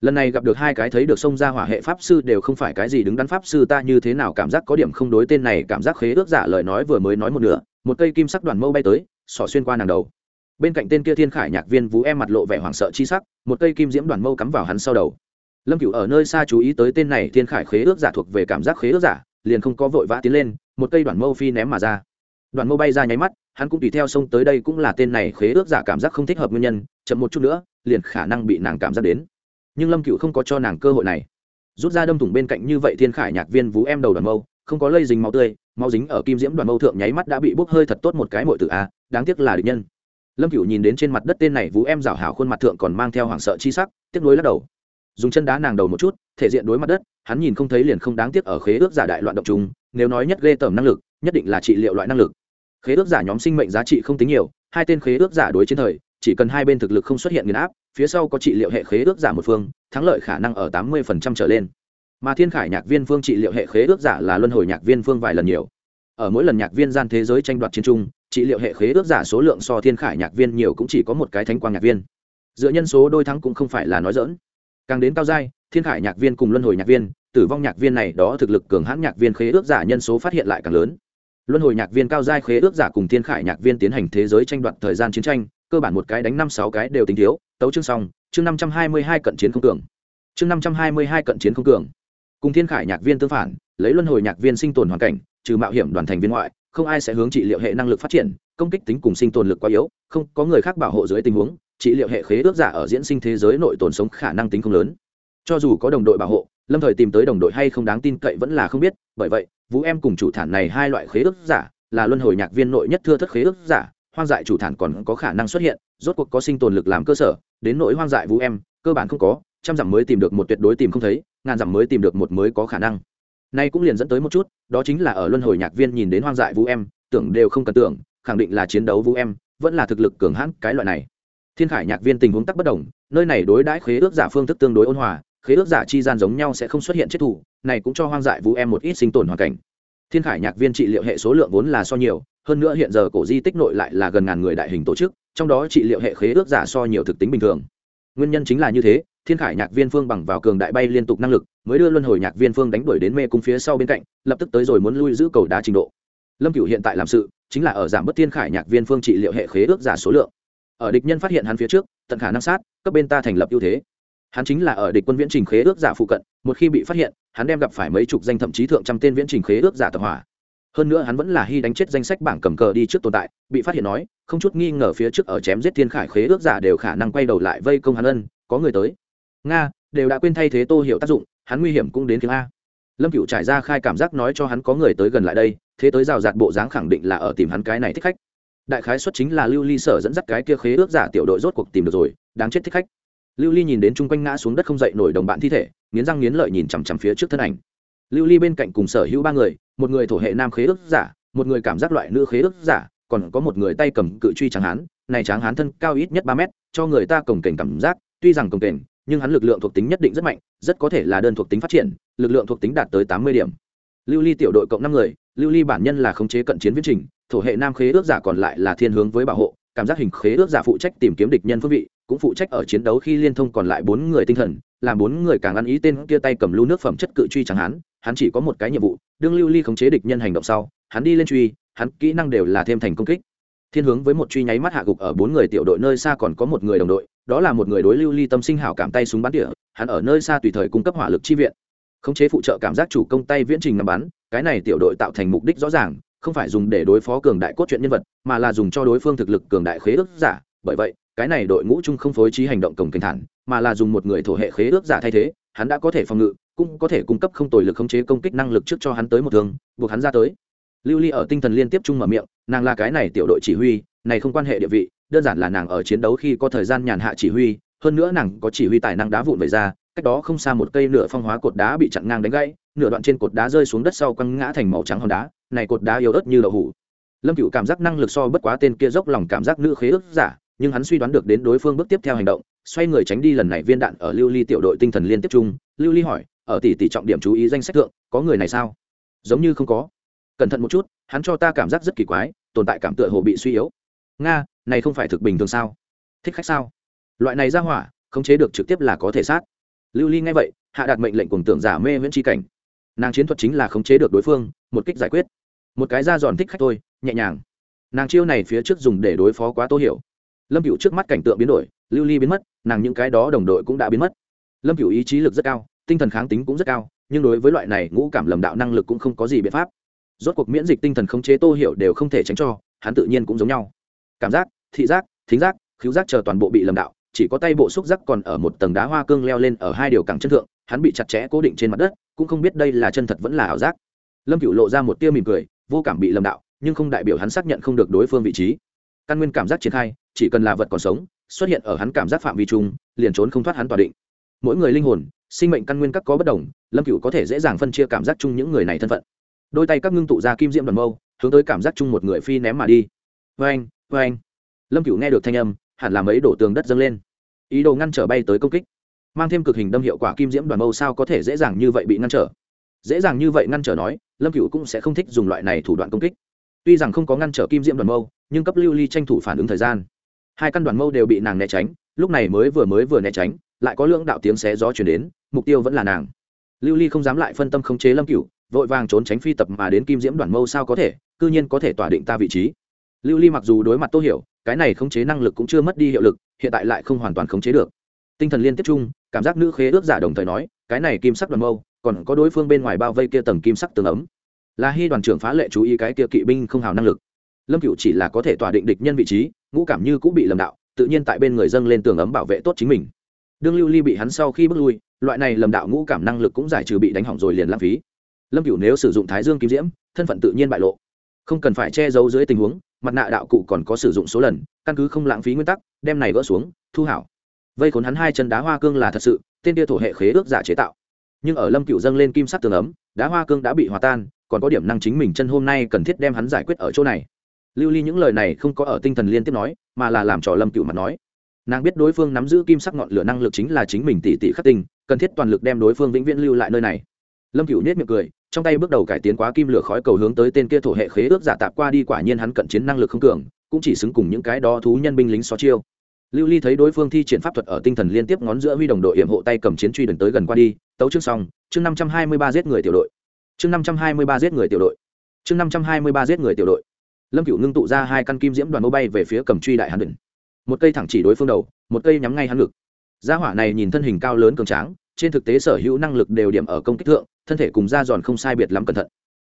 Lần này gặp được hai cái thấy được xông ra hỏa hệ pháp sư đều không phải cái gì đứng đắn pháp sư, ta như thế nào cảm giác có điểm không đối tên này, cảm giác khế ước giả lời nói vừa mới nói một nửa, một cây kim sắc đoàn mâu bay tới, xỏ xuyên qua nàng đầu. Bên cạnh tên kia thiên khải nhạc viên vú em mặt lộ vẻ hoảng sợ chi sắc, một cây kim diễm đoàn mâu cắm vào hắn sau đầu lâm cửu ở nơi xa chú ý tới tên này, thiên khải khế ước giả thuộc về cảm giác khế ước giả, liền không có vội vã tiến lên, một cây đoạn mâu phi ném mà ra. Đoạn mâu bay ra nháy mắt, hắn cũng tùy theo sông tới đây cũng là tên này khế ước giả cảm giác không thích hợp nguyên nhân, chậm một chút nữa, liền khả năng bị nàng cảm giác đến. Nhưng lâm cựu không có cho nàng cơ hội này. Rút ra đâm thủng bên cạnh như vậy thiên khải nhạc viên vú em đầu đoàn mâu, không có lây dính máu tươi, máu dính ở kim diễm đoàn mâu thượng nháy mắt đã bị bốc hơi thật tốt một cái mội tự a, đáng tiếc là địch nhân. Lâm cựu nhìn đến trên mặt đất tên này vú em rảo hảo khuôn mặt thượng còn mang theo hoảng sợ chi sắc, tiếc nuối lắc đầu dùng chân đá nàng đầu một chút, thể diện đối mặt đất, hắn nhìn không thấy liền không đáng tiếc ở khế ước giả đại loạn động trùng, nếu nói nhất ghê tởm năng lực, nhất định là trị liệu loại năng lực. Khế ước giả nhóm sinh mệnh giá trị không tính nhiều, hai tên khế ước giả đối chiến thời, chỉ cần hai bên thực lực không xuất hiện nghiền áp, phía sau có trị liệu hệ khế ước giả một phương, thắng lợi khả năng ở tám mươi trở lên. Mà thiên khải nhạc viên phương trị liệu hệ khế ước giả là luân hồi nhạc viên phương vài lần nhiều. Ở mỗi lần nhạc viên gian thế giới tranh đoạt chiến trung trị liệu hệ khế ước giả số lượng so thiên khải nhạc viên nhiều cũng chỉ có một cái thánh quang nhạc viên. Dựa nhân số đôi thắng cũng không phải là nói dỡn càng đến cao giai, thiên khải nhạc viên cùng luân hồi nhạc viên, tử vong nhạc viên này đó thực lực cường hãn nhạc viên khế ước giả nhân số phát hiện lại càng lớn. Luân hồi nhạc viên cao giai khế ước giả cùng thiên khải nhạc viên tiến hành thế giới tranh đoạt thời gian chiến tranh, cơ bản một cái đánh năm sáu cái đều tính thiếu, tấu chương xong, chương năm trăm hai mươi hai cận chiến không cường. Chương năm trăm hai mươi hai cận chiến không cường. Cùng thiên khải nhạc viên tương phản, lấy luân hồi nhạc viên sinh tồn hoàn cảnh, trừ mạo hiểm đoàn thành viên ngoại, không ai sẽ hướng trị liệu hệ năng lực phát triển, công kích tính cùng sinh tồn lực quá yếu, không có người khác bảo hộ dưới tình huống trị liệu hệ khế ước giả ở diễn sinh thế giới nội tồn sống khả năng tính không lớn. Cho dù có đồng đội bảo hộ, lâm thời tìm tới đồng đội hay không đáng tin cậy vẫn là không biết, bởi vậy, vũ em cùng chủ thản này hai loại khế ước giả, là luân hồi nhạc viên nội nhất thưa thất khế ước giả, hoang dại chủ thản còn có khả năng xuất hiện, rốt cuộc có sinh tồn lực làm cơ sở, đến nỗi hoang dại vũ em, cơ bản không có, trăm dặm mới tìm được một tuyệt đối tìm không thấy, ngàn dặm mới tìm được một mới có khả năng. Nay cũng liền dẫn tới một chút, đó chính là ở luân hồi nhạc viên nhìn đến hoang dại vũ em, tưởng đều không cần tưởng, khẳng định là chiến đấu vũ em, vẫn là thực lực cường hãn cái loại này thiên khải nhạc viên tình huống tắc bất đồng, nơi này đối đãi khế ước giả phương thức tương đối ôn hòa, khế ước giả chi gian giống nhau sẽ không xuất hiện chết thủ, này cũng cho hoang dại vũ em một ít sinh tồn hoàn cảnh. Thiên khải nhạc viên trị liệu hệ số lượng vốn là so nhiều, hơn nữa hiện giờ cổ di tích nội lại là gần ngàn người đại hình tổ chức, trong đó trị liệu hệ khế ước giả so nhiều thực tính bình thường. Nguyên nhân chính là như thế, thiên khải nhạc viên phương bằng vào cường đại bay liên tục năng lực, mới đưa luân hồi nhạc viên phương đánh đuổi đến mê cung phía sau bên cạnh, lập tức tới rồi muốn lui giữ cầu đá trình độ. Lâm cửu hiện tại làm sự, chính là ở giảm bớt thiên khải nhạc viên phương trị liệu hệ khế ước giả số lượng ở địch nhân phát hiện hắn phía trước, tận khả năng sát, cấp bên ta thành lập ưu thế. Hắn chính là ở địch quân viễn trình khế ước giả phụ cận, một khi bị phát hiện, hắn đem gặp phải mấy chục danh thậm chí thượng trăm tên viễn trình khế ước giả tập hỏa. Hơn nữa hắn vẫn là hy đánh chết danh sách bảng cầm cờ đi trước tồn tại, bị phát hiện nói, không chút nghi ngờ phía trước ở chém giết thiên khải khế ước giả đều khả năng quay đầu lại vây công hắn ân, có người tới. Nga, đều đã quên thay thế tô hiểu tác dụng, hắn nguy hiểm cũng đến tiếng a. Lâm cựu trải ra khai cảm giác nói cho hắn có người tới gần lại đây, thế tới rào rạt bộ dáng khẳng định là ở tìm hắn cái này thích khách đại khái xuất chính là lưu ly sở dẫn dắt cái kia khế ước giả tiểu đội rốt cuộc tìm được rồi, đáng chết thích khách. Lưu ly nhìn đến chung quanh ngã xuống đất không dậy nổi đồng bạn thi thể, nghiến răng nghiến lợi nhìn chằm chằm phía trước thân ảnh. Lưu ly bên cạnh cùng sở hữu ba người, một người thổ hệ nam khế ước giả, một người cảm giác loại nữ khế ước giả, còn có một người tay cầm cự truy tráng hán, này tráng hán thân cao ít nhất ba mét, cho người ta cồng kềnh cảm giác, tuy rằng cồng kềnh, nhưng hắn lực lượng thuộc tính nhất định rất mạnh, rất có thể là đơn thuộc tính phát triển, lực lượng thuộc tính đạt tới tám mươi điểm. Lưu ly tiểu đội cộng năm người lưu ly bản nhân là khống chế cận chiến viễn trình, thổ hệ nam khế ước giả còn lại là thiên hướng với bảo hộ, cảm giác hình khế ước giả phụ trách tìm kiếm địch nhân phương vị, cũng phụ trách ở chiến đấu khi liên thông còn lại bốn người tinh thần, làm bốn người càng ăn ý tên kia tay cầm lưu nước phẩm chất cự truy chẳng hắn hắn chỉ có một cái nhiệm vụ, đương lưu ly khống chế địch nhân hành động sau, hắn đi lên truy, hắn kỹ năng đều là thêm thành công kích. Thiên hướng với một truy nháy mắt hạ gục ở bốn người tiểu đội nơi xa còn có một người đồng đội, đó là một người đối lưu ly tâm sinh hảo cảm tay súng bắn tỉa, hắn ở nơi xa tùy thời cung cấp hỏa lực chi viện khống chế phụ trợ cảm giác chủ công tay viễn trình ngắm bắn, cái này tiểu đội tạo thành mục đích rõ ràng, không phải dùng để đối phó cường đại cốt truyện nhân vật, mà là dùng cho đối phương thực lực cường đại khế ước giả. Bởi vậy, cái này đội ngũ chung không phối trí hành động cổng kênh thản, mà là dùng một người thổ hệ khế ước giả thay thế, hắn đã có thể phòng ngự, cũng có thể cung cấp không tồi lực khống chế công kích năng lực trước cho hắn tới một thương, buộc hắn ra tới. Lưu ly ở tinh thần liên tiếp chung mở miệng, nàng là cái này tiểu đội chỉ huy, này không quan hệ địa vị, đơn giản là nàng ở chiến đấu khi có thời gian nhàn hạ chỉ huy, hơn nữa nàng có chỉ huy tài năng đá vụn về ra cách đó không xa một cây nửa phong hóa cột đá bị chặn ngang đánh gãy, nửa đoạn trên cột đá rơi xuống đất sau quăng ngã thành màu trắng hòn đá, này cột đá yếu ớt như đậu hủ. Lâm cựu cảm giác năng lực so bất quá tên kia dốc lòng cảm giác nữ khế ước giả, nhưng hắn suy đoán được đến đối phương bước tiếp theo hành động, xoay người tránh đi lần này viên đạn ở lưu ly tiểu đội tinh thần liên tiếp chung. Lưu ly hỏi, ở tỷ tỷ trọng điểm chú ý danh sách thượng, có người này sao? Giống như không có. Cẩn thận một chút, hắn cho ta cảm giác rất kỳ quái, tồn tại cảm tựa hồ bị suy yếu. Nga, này không phải thực bình thường sao? Thích khách sao? Loại này ra hỏa, khống chế được trực tiếp là có thể sát lưu ly nghe vậy, hạ đạt mệnh lệnh cùng tưởng giả mê viễn tri cảnh. Nàng chiến thuật chính là khống chế được đối phương, một kích giải quyết. Một cái ra giòn thích khách thôi, nhẹ nhàng. Nàng chiêu này phía trước dùng để đối phó quá tô hiểu. Lâm cựu trước mắt cảnh tượng biến đổi, lưu ly biến mất, nàng những cái đó đồng đội cũng đã biến mất. Lâm cựu ý chí lực rất cao, tinh thần kháng tính cũng rất cao, nhưng đối với loại này ngũ cảm lầm đạo năng lực cũng không có gì biện pháp. Rốt cuộc miễn dịch tinh thần khống chế tô hiểu đều không thể tránh cho, hắn tự nhiên cũng giống nhau. Cảm giác, thị giác, thính giác khiếu giác chờ toàn bộ bị lầm đạo chỉ có tay bộ xúc giác còn ở một tầng đá hoa cương leo lên ở hai điều cẳng chân thượng, hắn bị chặt chẽ cố định trên mặt đất, cũng không biết đây là chân thật vẫn là ảo giác. Lâm cựu lộ ra một tia mỉm cười, vô cảm bị lầm đạo, nhưng không đại biểu hắn xác nhận không được đối phương vị trí. Căn nguyên cảm giác triển khai, chỉ cần là vật còn sống, xuất hiện ở hắn cảm giác phạm vi chung, liền trốn không thoát hắn tòa định. Mỗi người linh hồn, sinh mệnh căn nguyên các có bất đồng, lâm cựu có thể dễ dàng phân chia cảm giác chung những người này thân phận. Đôi tay các ngưng tụ ra kim diễm đoàn mâu, hướng tới cảm giác chung một người phi ném mà đi. Vê anh vê anh lâm cựu nghe được thanh âm, hẳn là mấy đổ tường đất dâng lên ý đồ ngăn trở bay tới công kích. Mang thêm cực hình đâm hiệu quả kim diễm đoàn mâu sao có thể dễ dàng như vậy bị ngăn trở? Dễ dàng như vậy ngăn trở nói, lâm cựu cũng sẽ không thích dùng loại này thủ đoạn công kích. Tuy rằng không có ngăn trở kim diễm đoàn mâu, nhưng cấp lưu ly tranh thủ phản ứng thời gian. Hai căn đoàn mâu đều bị nàng né tránh, lúc này mới vừa mới vừa né tránh, lại có lưỡng đạo tiếng xé gió chuyển đến, mục tiêu vẫn là nàng. Lưu ly không dám lại phân tâm khống chế lâm cựu vội vàng trốn tránh phi tập mà đến kim diễm đoàn mâu sao có thể, cư nhiên có thể tỏa định ta vị trí. Lưu ly mặc dù đối mặt tô hiểu cái này khống chế năng lực cũng chưa mất đi hiệu lực, hiện tại lại không hoàn toàn khống chế được. Tinh thần liên tiếp chung, cảm giác nữ khế ước giả đồng thời nói, cái này kim sắc đoàn mâu, còn có đối phương bên ngoài bao vây kia tầng kim sắc tường ấm. Là hy đoàn trưởng phá lệ chú ý cái kia kỵ binh không hào năng lực. Lâm cựu chỉ là có thể tỏa định địch nhân vị trí, ngũ cảm như cũng bị lầm đạo, tự nhiên tại bên người dân lên tường ấm bảo vệ tốt chính mình. Đương lưu ly bị hắn sau khi bước lui, loại này lầm đạo ngũ cảm năng lực cũng giải trừ bị đánh hỏng rồi liền lãng phí. Lâm cựu nếu sử dụng thái dương kim diễm, thân phận tự nhiên bại lộ không cần phải che giấu dưới tình huống, mặt nạ đạo cụ còn có sử dụng số lần, căn cứ không lãng phí nguyên tắc, đem này gỡ xuống, thu hảo. Vây khốn hắn hai chân đá hoa cương là thật sự, tên tia thổ hệ khế ước giả chế tạo. Nhưng ở lâm cựu dâng lên kim sắc tường ấm, đá hoa cương đã bị hòa tan, còn có điểm năng chính mình chân hôm nay cần thiết đem hắn giải quyết ở chỗ này. Lưu ly những lời này không có ở tinh thần liên tiếp nói, mà là làm trò lâm cựu mặt nói. Nàng biết đối phương nắm giữ kim sắc ngọn lửa năng lực chính là chính mình tỷ tỷ khắc tinh, cần thiết toàn lực đem đối phương vĩnh viễn lưu lại nơi này lâm cựu nết miệng cười, trong tay bước đầu cải tiến quá kim lửa khói cầu hướng tới tên kia thổ hệ khế ước giả tạp qua đi quả nhiên hắn cận chiến năng lực không cường, cũng chỉ xứng cùng những cái đó thú nhân binh lính xó chiêu. Lưu ly thấy đối phương thi triển pháp thuật ở tinh thần liên tiếp ngón giữa huy đồng đội hiểm hộ tay cầm chiến truy đần tới gần qua đi, tấu chương xong, chương năm trăm hai mươi ba giết người tiểu đội. Chương năm trăm hai mươi ba giết người tiểu đội. Chương năm trăm hai mươi ba giết người tiểu đội. Lâm cựu ngưng tụ ra hai căn kim diễm đoàn mô bay về phía cầm truy đại hàn đỉnh. Một cây thẳng chỉ đối phương đầu, một cây nhắm ngay hắn ngực. Gia hỏa này nhìn thân hình cao lớn cường tráng, trên thực tế sở hữu năng lực đều điểm ở công kích thượng thân thể cùng da giòn không sai biệt lắm cẩn thận.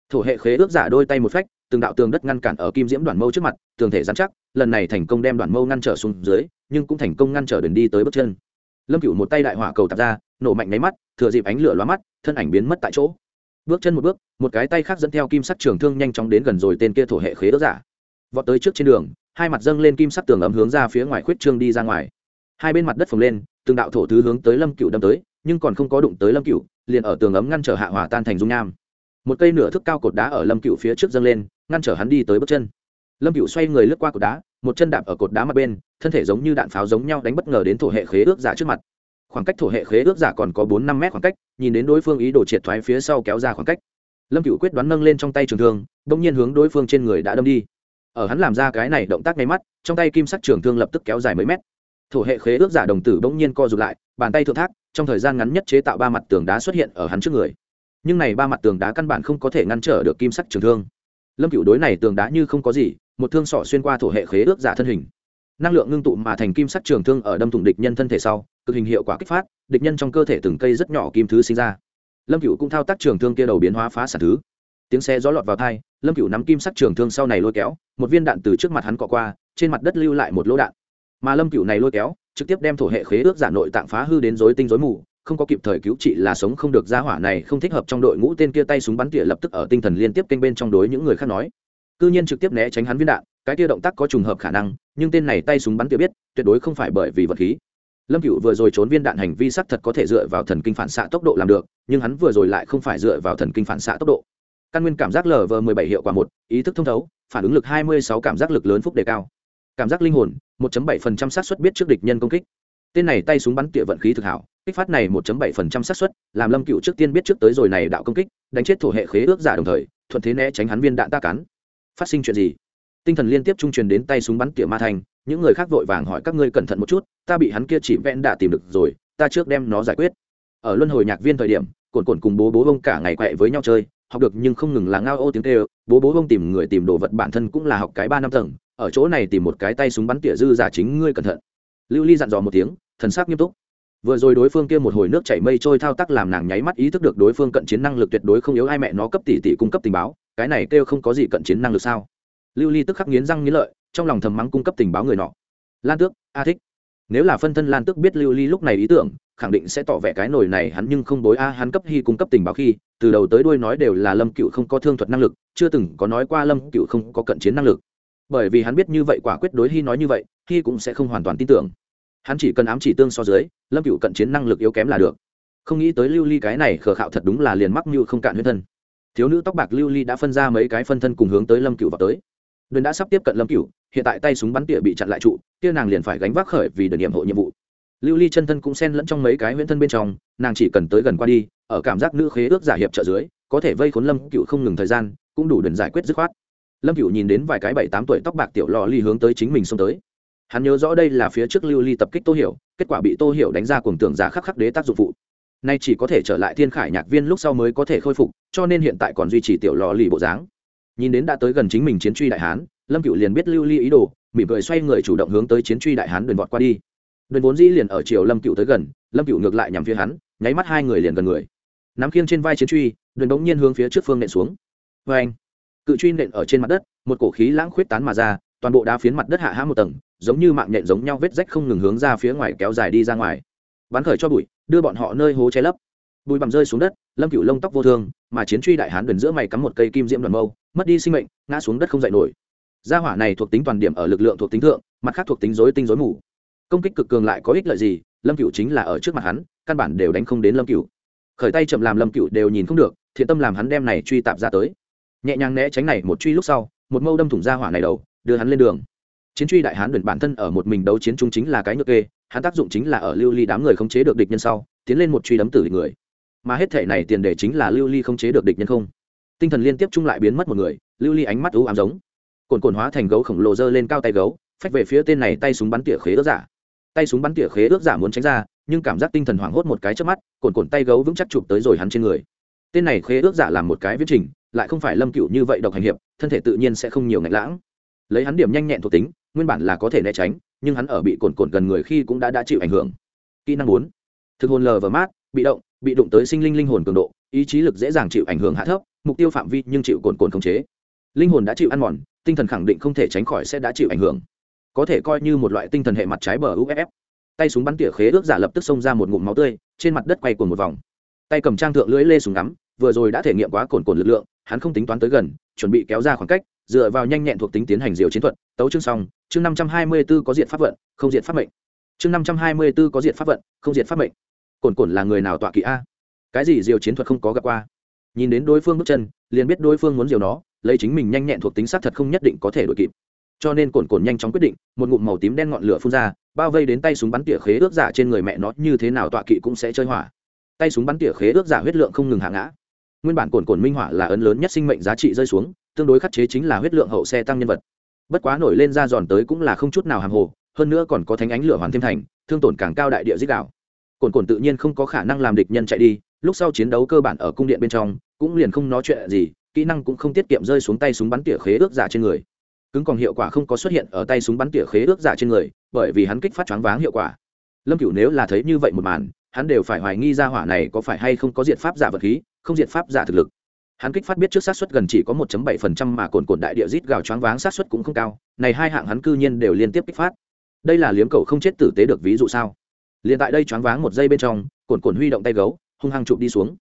Thổ hệ khế ước giả đôi tay một phách, từng đạo tường đất ngăn cản ở kim diễm đoàn mâu trước mặt, tường thể dán chắc, lần này thành công đem đoàn mâu ngăn trở xuống dưới, nhưng cũng thành công ngăn trở đường đi tới bước chân. Lâm cựu một tay đại hỏa cầu tạp ra, nổ mạnh nháy mắt, thừa dịp ánh lửa loa mắt, thân ảnh biến mất tại chỗ. Bước chân một bước, một cái tay khác dẫn theo kim sắc trường thương nhanh chóng đến gần rồi tên kia thổ hệ khế ước giả. Vọt tới trước trên đường, hai mặt dâng lên kim sắc tường ấm hướng ra phía ngoài khuyết trương đi ra ngoài. Hai bên mặt đất phồng lên, từng đạo thổ thứ hướng tới lâm cựu đâm tới nhưng còn không có đụng tới lâm cựu liền ở tường ấm ngăn trở hạ hỏa tan thành dung nham. Một cây nửa thức cao cột đá ở lâm cựu phía trước dâng lên, ngăn trở hắn đi tới bước chân. Lâm cựu xoay người lướt qua cột đá, một chân đạp ở cột đá mặt bên, thân thể giống như đạn pháo giống nhau đánh bất ngờ đến thổ hệ khế ước giả trước mặt. Khoảng cách thổ hệ khế ước giả còn có bốn năm mét khoảng cách, nhìn đến đối phương ý đồ triệt thoái phía sau kéo ra khoảng cách. Lâm cựu quyết đoán nâng lên trong tay trường thương đ ỗ n g nhiên hướng đối phương trên người đã đâm đi. Ở hắn làm ra cái này động tác ngay mắt, trong tay kim sắc trường thương lập tức kéo dài mấy mét. Thổ hệ khế ước giả đồng tử bỗng nhiên co r ụ t lại, bàn tay thượng thác trong thời gian ngắn nhất chế tạo ba mặt tường đá xuất hiện ở hắn trước người. Nhưng này ba mặt tường đá căn bản không có thể ngăn trở được kim sắc trường thương. Lâm cựu đối này tường đá như không có gì, một thương sỏ xuyên qua thổ hệ khế ước giả thân hình. Năng lượng ngưng tụ mà thành kim sắc trường thương ở đâm thủng địch nhân thân thể sau, cực hình hiệu quả kích phát, địch nhân trong cơ thể từng cây rất nhỏ kim thứ sinh ra. Lâm cựu cũng thao tác trường thương kia đầu biến hóa phá sản thứ. Tiếng xe gió lọt vào thai lâm cựu nắm kim sắc trường thương sau này lôi kéo, một viên đạn từ trước mặt hắn cọ qua, trên mặt đất lưu lại một lỗ đạn mà lâm cựu này lôi kéo, trực tiếp đem thổ hệ khế ước giả nội tạng phá hư đến rối tinh rối mù, không có kịp thời cứu trị là sống không được ra hỏa này không thích hợp trong đội ngũ tên kia tay súng bắn tỉa lập tức ở tinh thần liên tiếp kênh bên trong đối những người khác nói. Cư nhiên trực tiếp né tránh hắn viên đạn, cái kia động tác có trùng hợp khả năng, nhưng tên này tay súng bắn tỉa biết, tuyệt đối không phải bởi vì vật khí. Lâm cựu vừa rồi trốn viên đạn hành vi sắc thật có thể dựa vào thần kinh phản xạ tốc độ làm được, nhưng hắn vừa rồi lại không phải dựa vào thần kinh phản xạ tốc độ. Căn nguyên cảm giác lv mười bảy hiệu quả một, ý thức thông thấu, phản ứng lực hai mươi sáu cảm giác lực lớn phúc đề cao. Cảm giác linh hồn 1 bảy phần trăm xác suất biết trước địch nhân công kích. Tên này tay súng bắn tỉa vận khí thực hảo, kích phát này 1 bảy phần trăm xác suất, làm lâm cựu trước tiên biết trước tới rồi này đạo công kích, đánh chết thổ hệ khế ước giả đồng thời, thuận thế né tránh hắn viên đạn ta cắn. Phát sinh chuyện gì? Tinh thần liên tiếp trung truyền đến tay súng bắn tỉa ma thành, những người khác vội vàng hỏi các ngươi cẩn thận một chút, ta bị hắn kia chỉ vẹn đã tìm được rồi, ta trước đem nó giải quyết. Ở luân hồi nhạc viên thời điểm cồn cồn cùng bố bố bông cả ngày quậy với nhau chơi, học được nhưng không ngừng là ngao ô tiếng kêu, bố bố bông tìm người tìm đồ vật bản thân cũng là học cái ba năm tầng ở chỗ này tìm một cái tay súng bắn tỉa dư giả chính ngươi cẩn thận. Lưu ly dặn dò một tiếng, thần sắc nghiêm túc. Vừa rồi đối phương kia một hồi nước chảy mây trôi thao tác làm nàng nháy mắt ý thức được đối phương cận chiến năng lực tuyệt đối không yếu, ai mẹ nó cấp tỷ tỷ cung cấp tình báo, cái này kêu không có gì cận chiến năng lực sao? Lưu ly tức khắc nghiến răng nghiến lợi, trong lòng thầm mắng cung cấp tình báo người nọ. Lan tước, a thích. Nếu là phân thân lan tước biết lưu ly lúc này ý tưởng, khẳng định sẽ tỏ vẻ cái nổi này hắn nhưng không bối a, hắn cấp hy cung cấp tình báo khi, từ đầu tới đuôi nói đều là lâm cựu không có thương thuật năng lực, chưa từng có nói qua lâm cựu không có cận chiến năng lực bởi vì hắn biết như vậy quả quyết đối hy nói như vậy hy cũng sẽ không hoàn toàn tin tưởng. Hắn chỉ cần ám chỉ tương so dưới, lâm cựu cận chiến năng lực yếu kém là được. Không nghĩ tới lưu ly cái này khờ khạo thật đúng là liền mắc mưu không cạn huyết thân. Thiếu nữ tóc bạc lưu ly đã phân ra mấy cái phân thân cùng hướng tới lâm cựu vào tới. Đồn đã sắp tiếp cận lâm cựu hiện tại tay súng bắn tỉa bị chặn lại trụ, kia nàng liền phải gánh vác khởi vì đợt nhiệm hộ nhiệm vụ. Lưu ly chân thân cũng xen lẫn trong mấy cái huyễn thân bên trong, nàng chỉ cần tới gần qua đi, ở cảm giác nữ khế ước giả hiệp trợ dưới, có thể vây khốn lâm cựu không ngừng thời gian, cũng đủ đần giải quyết dứt khoát lâm cựu nhìn đến vài cái bảy tám tuổi tóc bạc tiểu lò ly hướng tới chính mình xông tới. Hắn nhớ rõ đây là phía trước lưu ly tập kích tô hiểu, kết quả bị tô hiểu đánh ra cùng tưởng giả khắc khắc đế tác dụng phụ. Nay chỉ có thể trở lại thiên khải nhạc viên lúc sau mới có thể khôi phục, cho nên hiện tại còn duy trì tiểu lò lì bộ dáng. Nhìn đến đã tới gần chính mình chiến truy đại hán, lâm cựu liền biết lưu ly ý đồ, mỉm cười xoay người chủ động hướng tới chiến truy đại hán đền vọt qua đi. Đền vốn dĩ liền ở chiều lâm cựu tới gần, lâm cựu ngược lại nhằm phía hắn, nháy mắt hai người liền gần người. Nắm khiêng trên vai chiến truy, đền bỗng nhiên hướng phía trước phương nện xuống. Vê anh cự truy nện ở trên mặt đất, một cổ khí lãng khuyết tán mà ra, toàn bộ đá phiến mặt đất hạ hã một tầng, giống như mạng nhện giống nhau vết rách không ngừng hướng ra phía ngoài kéo dài đi ra ngoài. Bắn khởi cho bụi, đưa bọn họ nơi hố che lấp. Bụi bằm rơi xuống đất, lâm cựu lông tóc vô thương, mà chiến truy đại hán đần giữa mày cắm một cây kim diễm đoàn mâu, mất đi sinh mệnh, ngã xuống đất không dậy nổi. Gia hỏa này thuộc tính toàn điểm ở lực lượng thuộc tính thượng, mặt khác thuộc tính dối tinh dối mù. Công kích cực cường lại có ích lợi gì, lâm cựu chính là ở trước mặt hắn, căn bản đều đánh không đến lâm cựu khởi tay chậm làm lâm cựu đều nhìn không được, thiện tâm làm hắn đem này truy tạp ra tới nhẹ nhàng né tránh này một truy lúc sau, một mâu đâm thủng ra hỏa này đầu, đưa hắn lên đường. Chiến truy đại hán luyện bản thân ở một mình đấu chiến trung chính là cái nhược kê, hắn tác dụng chính là ở lưu ly đám người không chế được địch nhân sau, tiến lên một truy đấm tử địch người. Mà hết thể này tiền đề chính là lưu ly không chế được địch nhân không. Tinh thần liên tiếp chung lại biến mất một người, lưu ly ánh mắt ú ám giống. Cồn cồn hóa thành gấu khổng lồ dơ lên cao tay gấu, phách về phía tên này tay súng bắn tỉa khế ước giả. Tay súng bắn tỉa khế ước giả muốn tránh ra, nhưng cảm giác tinh thần hoảng hốt một cái trước mắt, cồn cồn tay gấu vững chắc chụp tới rồi hắn trên người tên này khế ước giả làm một cái viết trình, lại không phải lâm cựu như vậy độc hành hiệp, thân thể tự nhiên sẽ không nhiều ngạch lãng. Lấy hắn điểm nhanh nhẹn thuộc tính, nguyên bản là có thể né tránh, nhưng hắn ở bị cồn cồn gần người khi cũng đã đã chịu ảnh hưởng. Kỹ năng bốn, thực hồn lờ và mát, bị động, bị đụng tới sinh linh linh hồn cường độ, ý chí lực dễ dàng chịu ảnh hưởng hạ thấp, mục tiêu phạm vi nhưng chịu cồn cồn khống chế. Linh hồn đã chịu ăn mòn, tinh thần khẳng định không thể tránh khỏi sẽ đã chịu ảnh hưởng. Có thể coi như một loại tinh thần hệ mặt trái bờ uff tay súng bắn tỉa khế ước giả lập tức xông ra một ngụm máu tươi, trên mặt đất quay cuồng một vòng tay cầm trang thượng lưỡi lê súng ngắm, vừa rồi đã thể nghiệm quá cồn cồn lực lượng, hắn không tính toán tới gần, chuẩn bị kéo ra khoảng cách, dựa vào nhanh nhẹn thuộc tính tiến hành diều chiến thuật, tấu chương xong, chương năm trăm hai mươi b ố có diện pháp vận, không diện pháp mệnh. Chương năm trăm hai mươi b ố có diện pháp vận, không diện pháp mệnh. Cồn cồn là người nào tọa kỵ a? Cái gì diều chiến thuật không có gặp qua? Nhìn đến đối phương bước chân, liền biết đối phương muốn diều nó, lấy chính mình nhanh nhẹn thuộc tính sát thật không nhất định có thể đ ổ i kịp. Cho nên cồn cồn nhanh chóng quyết định, một ngụm màu tím đen ngọn lửa phun ra, bao vây đến tay súng bắn tỉa khế ước giả trên người mẹ nó, như thế nào tọa kỵ cũng sẽ chơi hỏa tay súng bắn tỉa khế ước giả huyết lượng không ngừng hạ ngã. Nguyên bản cồn cồn minh hỏa là ấn lớn nhất sinh mệnh giá trị rơi xuống, tương đối khắc chế chính là huyết lượng hậu xe tăng nhân vật. Bất quá nổi lên ra giòn tới cũng là không chút nào hàng hồ, hơn nữa còn có thánh ánh lửa hoàn thêm thành, thương tổn càng cao đại địa dích đạo. Cồn cồn tự nhiên không có khả năng làm địch nhân chạy đi, lúc sau chiến đấu cơ bản ở cung điện bên trong, cũng liền không nói chuyện gì, kỹ năng cũng không tiết kiệm rơi xuống tay súng bắn tỉa khế ước giả trên người. Cứng còn hiệu quả không có xuất hiện ở tay súng bắn tỉa khế ước giả trên người, bởi vì hắn kích phát choáng váng hiệu quả. Lâm cửu nếu là thấy như vậy một màn hắn đều phải hoài nghi ra hỏa này có phải hay không có diện pháp giả vật khí, không diện pháp giả thực lực. Hắn kích phát biết trước sát suất gần chỉ có 1.7% mà cồn cồn đại địa rít gào choáng váng sát suất cũng không cao, này hai hạng hắn cư nhiên đều liên tiếp kích phát. Đây là liếm cầu không chết tử tế được ví dụ sao? Liền tại đây choáng váng một giây bên trong, cồn cồn huy động tay gấu, hung hăng chụp đi xuống.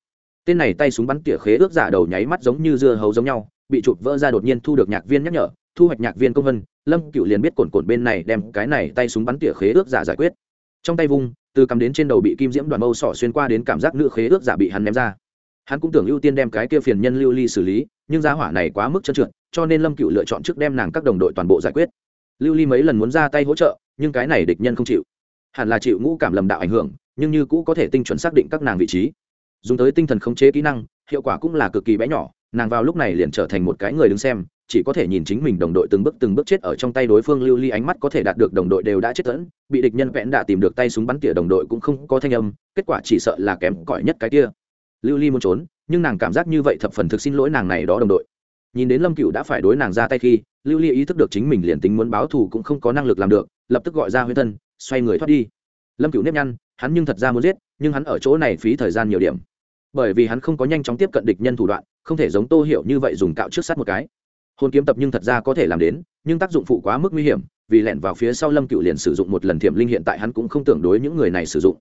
Tên này tay súng bắn tỉa khế ước giả đầu nháy mắt giống như dưa hấu giống nhau, bị chụp vỡ ra đột nhiên thu được nhạc viên nhắc nhở, thu hoạch nhạc viên công vân, lâm cựu liền biết cồn cồn bên này đem cái này tay súng bắn tỉa khế ước giả giải quyết. Trong tay vung từ cắm đến trên đầu bị kim diễm đoàn mâu sỏ xuyên qua đến cảm giác nữ khế ước giả bị hắn ném ra. Hắn cũng tưởng ưu tiên đem cái kia phiền nhân lưu ly xử lý, nhưng giá hỏa này quá mức trơn trượt, cho nên lâm cựu lựa chọn trước đem nàng các đồng đội toàn bộ giải quyết. Lưu ly mấy lần muốn ra tay hỗ trợ, nhưng cái này địch nhân không chịu. Hẳn là chịu ngũ cảm lầm đạo ảnh hưởng, nhưng như cũ có thể tinh chuẩn xác định các nàng vị trí. Dùng tới tinh thần khống chế kỹ năng, hiệu quả cũng là cực kỳ bé nhỏ nàng vào lúc này liền trở thành một cái người đứng xem, chỉ có thể nhìn chính mình đồng đội từng bước từng bước chết ở trong tay đối phương lưu ly ánh mắt có thể đạt được đồng đội đều đã chết tẫn, bị địch nhân vẽn đã tìm được tay súng bắn tỉa đồng đội cũng không có thanh âm, kết quả chỉ sợ là kém cỏi nhất cái kia. Lưu ly muốn trốn, nhưng nàng cảm giác như vậy thập phần thực xin lỗi nàng này đó đồng đội. Nhìn đến lâm cựu đã phải đối nàng ra tay khi, lưu ly ý thức được chính mình liền tính muốn báo thù cũng không có năng lực làm được, lập tức gọi ra huyết thân, xoay người thoát đi. Lâm cựu nếp nhăn, hắn nhưng thật ra muốn giết, nhưng hắn ở chỗ này phí thời gian nhiều điểm bởi vì hắn không có nhanh chóng tiếp cận địch nhân thủ đoạn, không thể giống tô hiểu như vậy dùng cạo trước sát một cái. Hôn kiếm tập nhưng thật ra có thể làm đến, nhưng tác dụng phụ quá mức nguy hiểm, vì lẻn vào phía sau lâm cựu liền sử dụng một lần thiểm linh hiện tại hắn cũng không tưởng đối những người này sử dụng.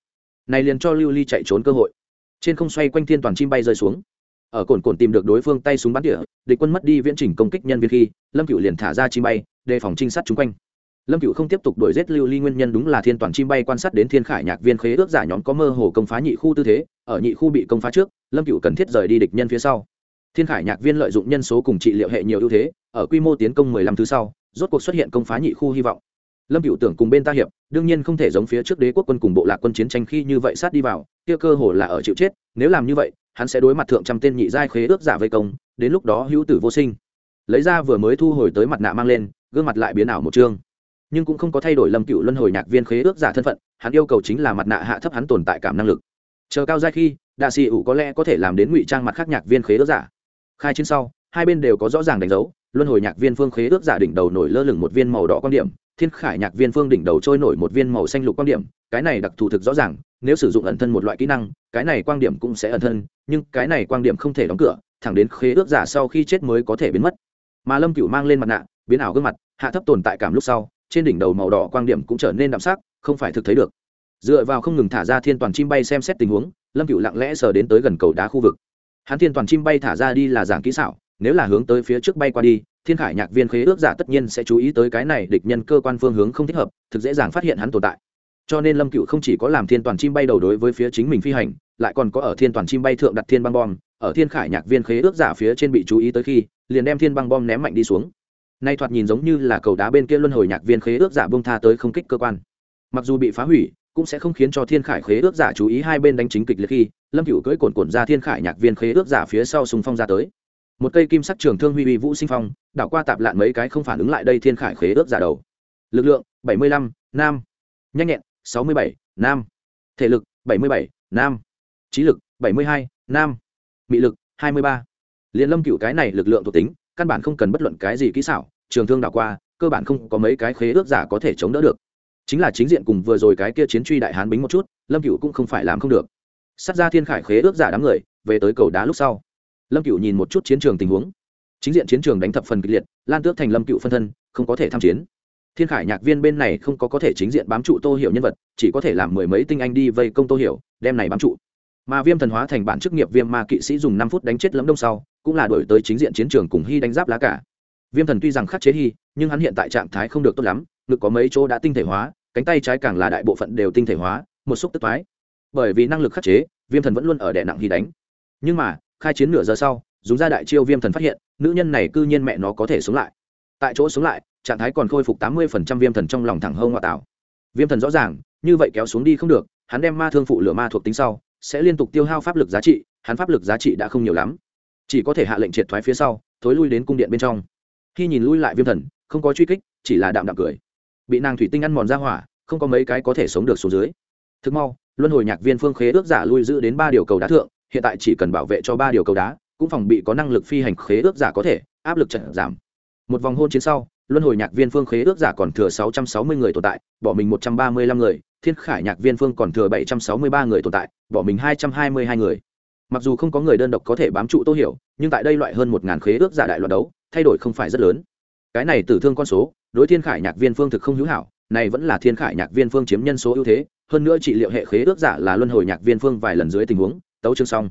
Này liền cho lưu ly chạy trốn cơ hội. Trên không xoay quanh thiên toàn chim bay rơi xuống. Ở cồn cồn tìm được đối phương tay súng bắn tỉa địch quân mất đi viễn trình công kích nhân viên khi, lâm cựu liền thả ra chim bay, đề phòng trinh sát chung quanh lâm cựu không tiếp tục đuổi giết lưu ly, nguyên nhân đúng là thiên toàn chim bay quan sát đến thiên khải nhạc viên khế ước giả nhóm có mơ hồ công phá nhị khu tư thế, ở nhị khu bị công phá trước, lâm cựu cần thiết rời đi địch nhân phía sau. Thiên khải nhạc viên lợi dụng nhân số cùng trị liệu hệ nhiều ưu thế, ở quy mô tiến công mười lăm thứ sau, rốt cuộc xuất hiện công phá nhị khu hy vọng. Lâm cựu tưởng cùng bên ta hiệp, đương nhiên không thể giống phía trước đế quốc quân cùng bộ lạc quân chiến tranh khi như vậy sát đi vào, kia cơ hồ là ở chịu chết, nếu làm như vậy, hắn sẽ đối mặt thượng trăm tên nhị giai khế ước giả vây công, đến lúc đó hữu tử vô sinh. Lấy ra vừa mới thu hồi tới mặt nạ mang lên, gương mặt lại biến ảo một chương nhưng cũng không có thay đổi lâm cựu luân hồi nhạc viên khế ước giả thân phận, hắn yêu cầu chính là mặt nạ hạ thấp hắn tồn tại cảm năng lực. Chờ cao giai khi, đạ xì ủ có lẽ có thể làm đến ngụy trang mặt khác nhạc viên khế ước giả. Khai chiến sau, hai bên đều có rõ ràng đánh dấu, luân hồi nhạc viên phương khế ước giả đỉnh đầu nổi lơ lửng một viên màu đỏ quan điểm, thiên khải nhạc viên phương đỉnh đầu trôi nổi một viên màu xanh lục quan điểm, cái này đặc thù thực rõ ràng, nếu sử dụng ẩn thân một loại kỹ năng, cái này quan điểm cũng sẽ ẩn thân, nhưng cái này quan điểm không thể đóng cửa, thẳng đến khế ước giả sau khi chết mới có thể biến mất. Mà lâm cựu mang lên mặt nạ, biến ảo gương mặt, hạ thấp tồn tại cảm lúc sau trên đỉnh đầu màu đỏ quang điểm cũng trở nên đậm sắc, không phải thực thấy được. Dựa vào không ngừng thả ra thiên toàn chim bay xem xét tình huống, lâm cựu lặng lẽ sờ đến tới gần cầu đá khu vực. Hắn thiên toàn chim bay thả ra đi là giảng kỹ xảo, nếu là hướng tới phía trước bay qua đi, thiên khải nhạc viên khế ước giả tất nhiên sẽ chú ý tới cái này địch nhân cơ quan phương hướng không thích hợp, thực dễ dàng phát hiện hắn tồn tại. Cho nên lâm cựu không chỉ có làm thiên toàn chim bay đầu đối với phía chính mình phi hành, lại còn có ở thiên toàn chim bay thượng đặt thiên băng bom, ở thiên khải nhạc viên khế ước giả phía trên bị chú ý tới khi, liền đem thiên băng bom ném mạnh đi xuống nay thoạt nhìn giống như là cầu đá bên kia luân hồi nhạc viên khế ước giả bông tha tới không kích cơ quan. Mặc dù bị phá hủy, cũng sẽ không khiến cho thiên khải khế ước giả chú ý hai bên đánh chính kịch liệt khi, lâm cựu cưỡi cồn cồn ra thiên khải nhạc viên khế ước giả phía sau sùng phong ra tới. Một cây kim sắc trường thương huy huy vũ sinh phong, đảo qua tạp lạn mấy cái không phản ứng lại đây thiên khải khế ước giả đầu. Lực lượng, bảy mươi lăm, nam. Nhanh nhẹn, sáu mươi bảy, nam. Thể lực, bảy mươi bảy, nam. Trí lực, bảy mươi hai, nam. Mị lực, hai mươi ba. Liền lâm cựu cái này lực lượng thuộc tính căn bản không cần bất luận cái gì kỹ xảo, trường thương đảo qua, cơ bản không có mấy cái khế ước giả có thể chống đỡ được. Chính là chính diện cùng vừa rồi cái kia chiến truy đại hán bính một chút, lâm cựu cũng không phải làm không được. Sát ra thiên khải khế ước giả đám người, về tới cầu đá lúc sau. Lâm cựu nhìn một chút chiến trường tình huống. Chính diện chiến trường đánh thập phần kịch liệt, lan tước thành lâm cựu phân thân, không có thể tham chiến. Thiên khải nhạc viên bên này không có có thể chính diện bám trụ tô hiểu nhân vật, chỉ có thể làm mười mấy tinh anh đi vây công tô hiểu, đem này bám trụ. Mà viêm thần hóa thành bản chức nghiệp viêm ma kỵ sĩ dùng năm phút đánh chết lấm đông sau cũng là đổi tới chính diện chiến trường cùng hy đánh giáp lá cả. Viêm thần tuy rằng khắc chế hy, nhưng hắn hiện tại trạng thái không được tốt lắm, ngực có mấy chỗ đã tinh thể hóa, cánh tay trái càng là đại bộ phận đều tinh thể hóa, một xúc tức thoái bởi vì năng lực khắc chế, viêm thần vẫn luôn ở đè nặng hy đánh. Nhưng mà, khai chiến nửa giờ sau, dùng ra đại chiêu viêm thần phát hiện, nữ nhân này cư nhiên mẹ nó có thể sống lại. Tại chỗ sống lại, trạng thái còn khôi phục tám mươi phần trăm viêm thần trong lòng thẳng hông ngoại tảo. Viêm thần rõ ràng, như vậy kéo xuống đi không được, hắn đem ma thương phụ lửa ma thuộc tính sau, sẽ liên tục tiêu hao pháp lực giá trị, hắn pháp lực giá trị đã không nhiều lắm chỉ có thể hạ lệnh triệt thoái phía sau, thối lui đến cung điện bên trong. Khi nhìn lui lại viêm thần, không có truy kích, chỉ là đạm đạm cười. Bị nàng thủy tinh ăn mòn ra hỏa, không có mấy cái có thể sống được xuống dưới. Thực mau, luân hồi nhạc viên phương khế ước giả lui giữ đến ba điều cầu đá thượng, hiện tại chỉ cần bảo vệ cho ba điều cầu đá, cũng phòng bị có năng lực phi hành khế ước giả có thể, áp lực trận giảm. Một vòng hôn chiến sau, luân hồi nhạc viên phương khế ước giả còn thừa sáu trăm sáu mươi người tồn tại, bỏ mình một trăm ba mươi lăm người, thiên khải nhạc viên phương còn thừa bảy trăm sáu mươi ba người tồn tại, bỏ mình hai trăm hai mươi hai người mặc dù không có người đơn độc có thể bám trụ tô hiểu, nhưng tại đây loại hơn một ngàn khế ước giả đại loạt đấu, thay đổi không phải rất lớn. Cái này tử thương con số, đối thiên khải nhạc viên phương thực không hữu hảo, này vẫn là thiên khải nhạc viên phương chiếm nhân số ưu thế, hơn nữa trị liệu hệ khế ước giả là luân hồi nhạc viên phương vài lần dưới tình huống, tấu chương xong.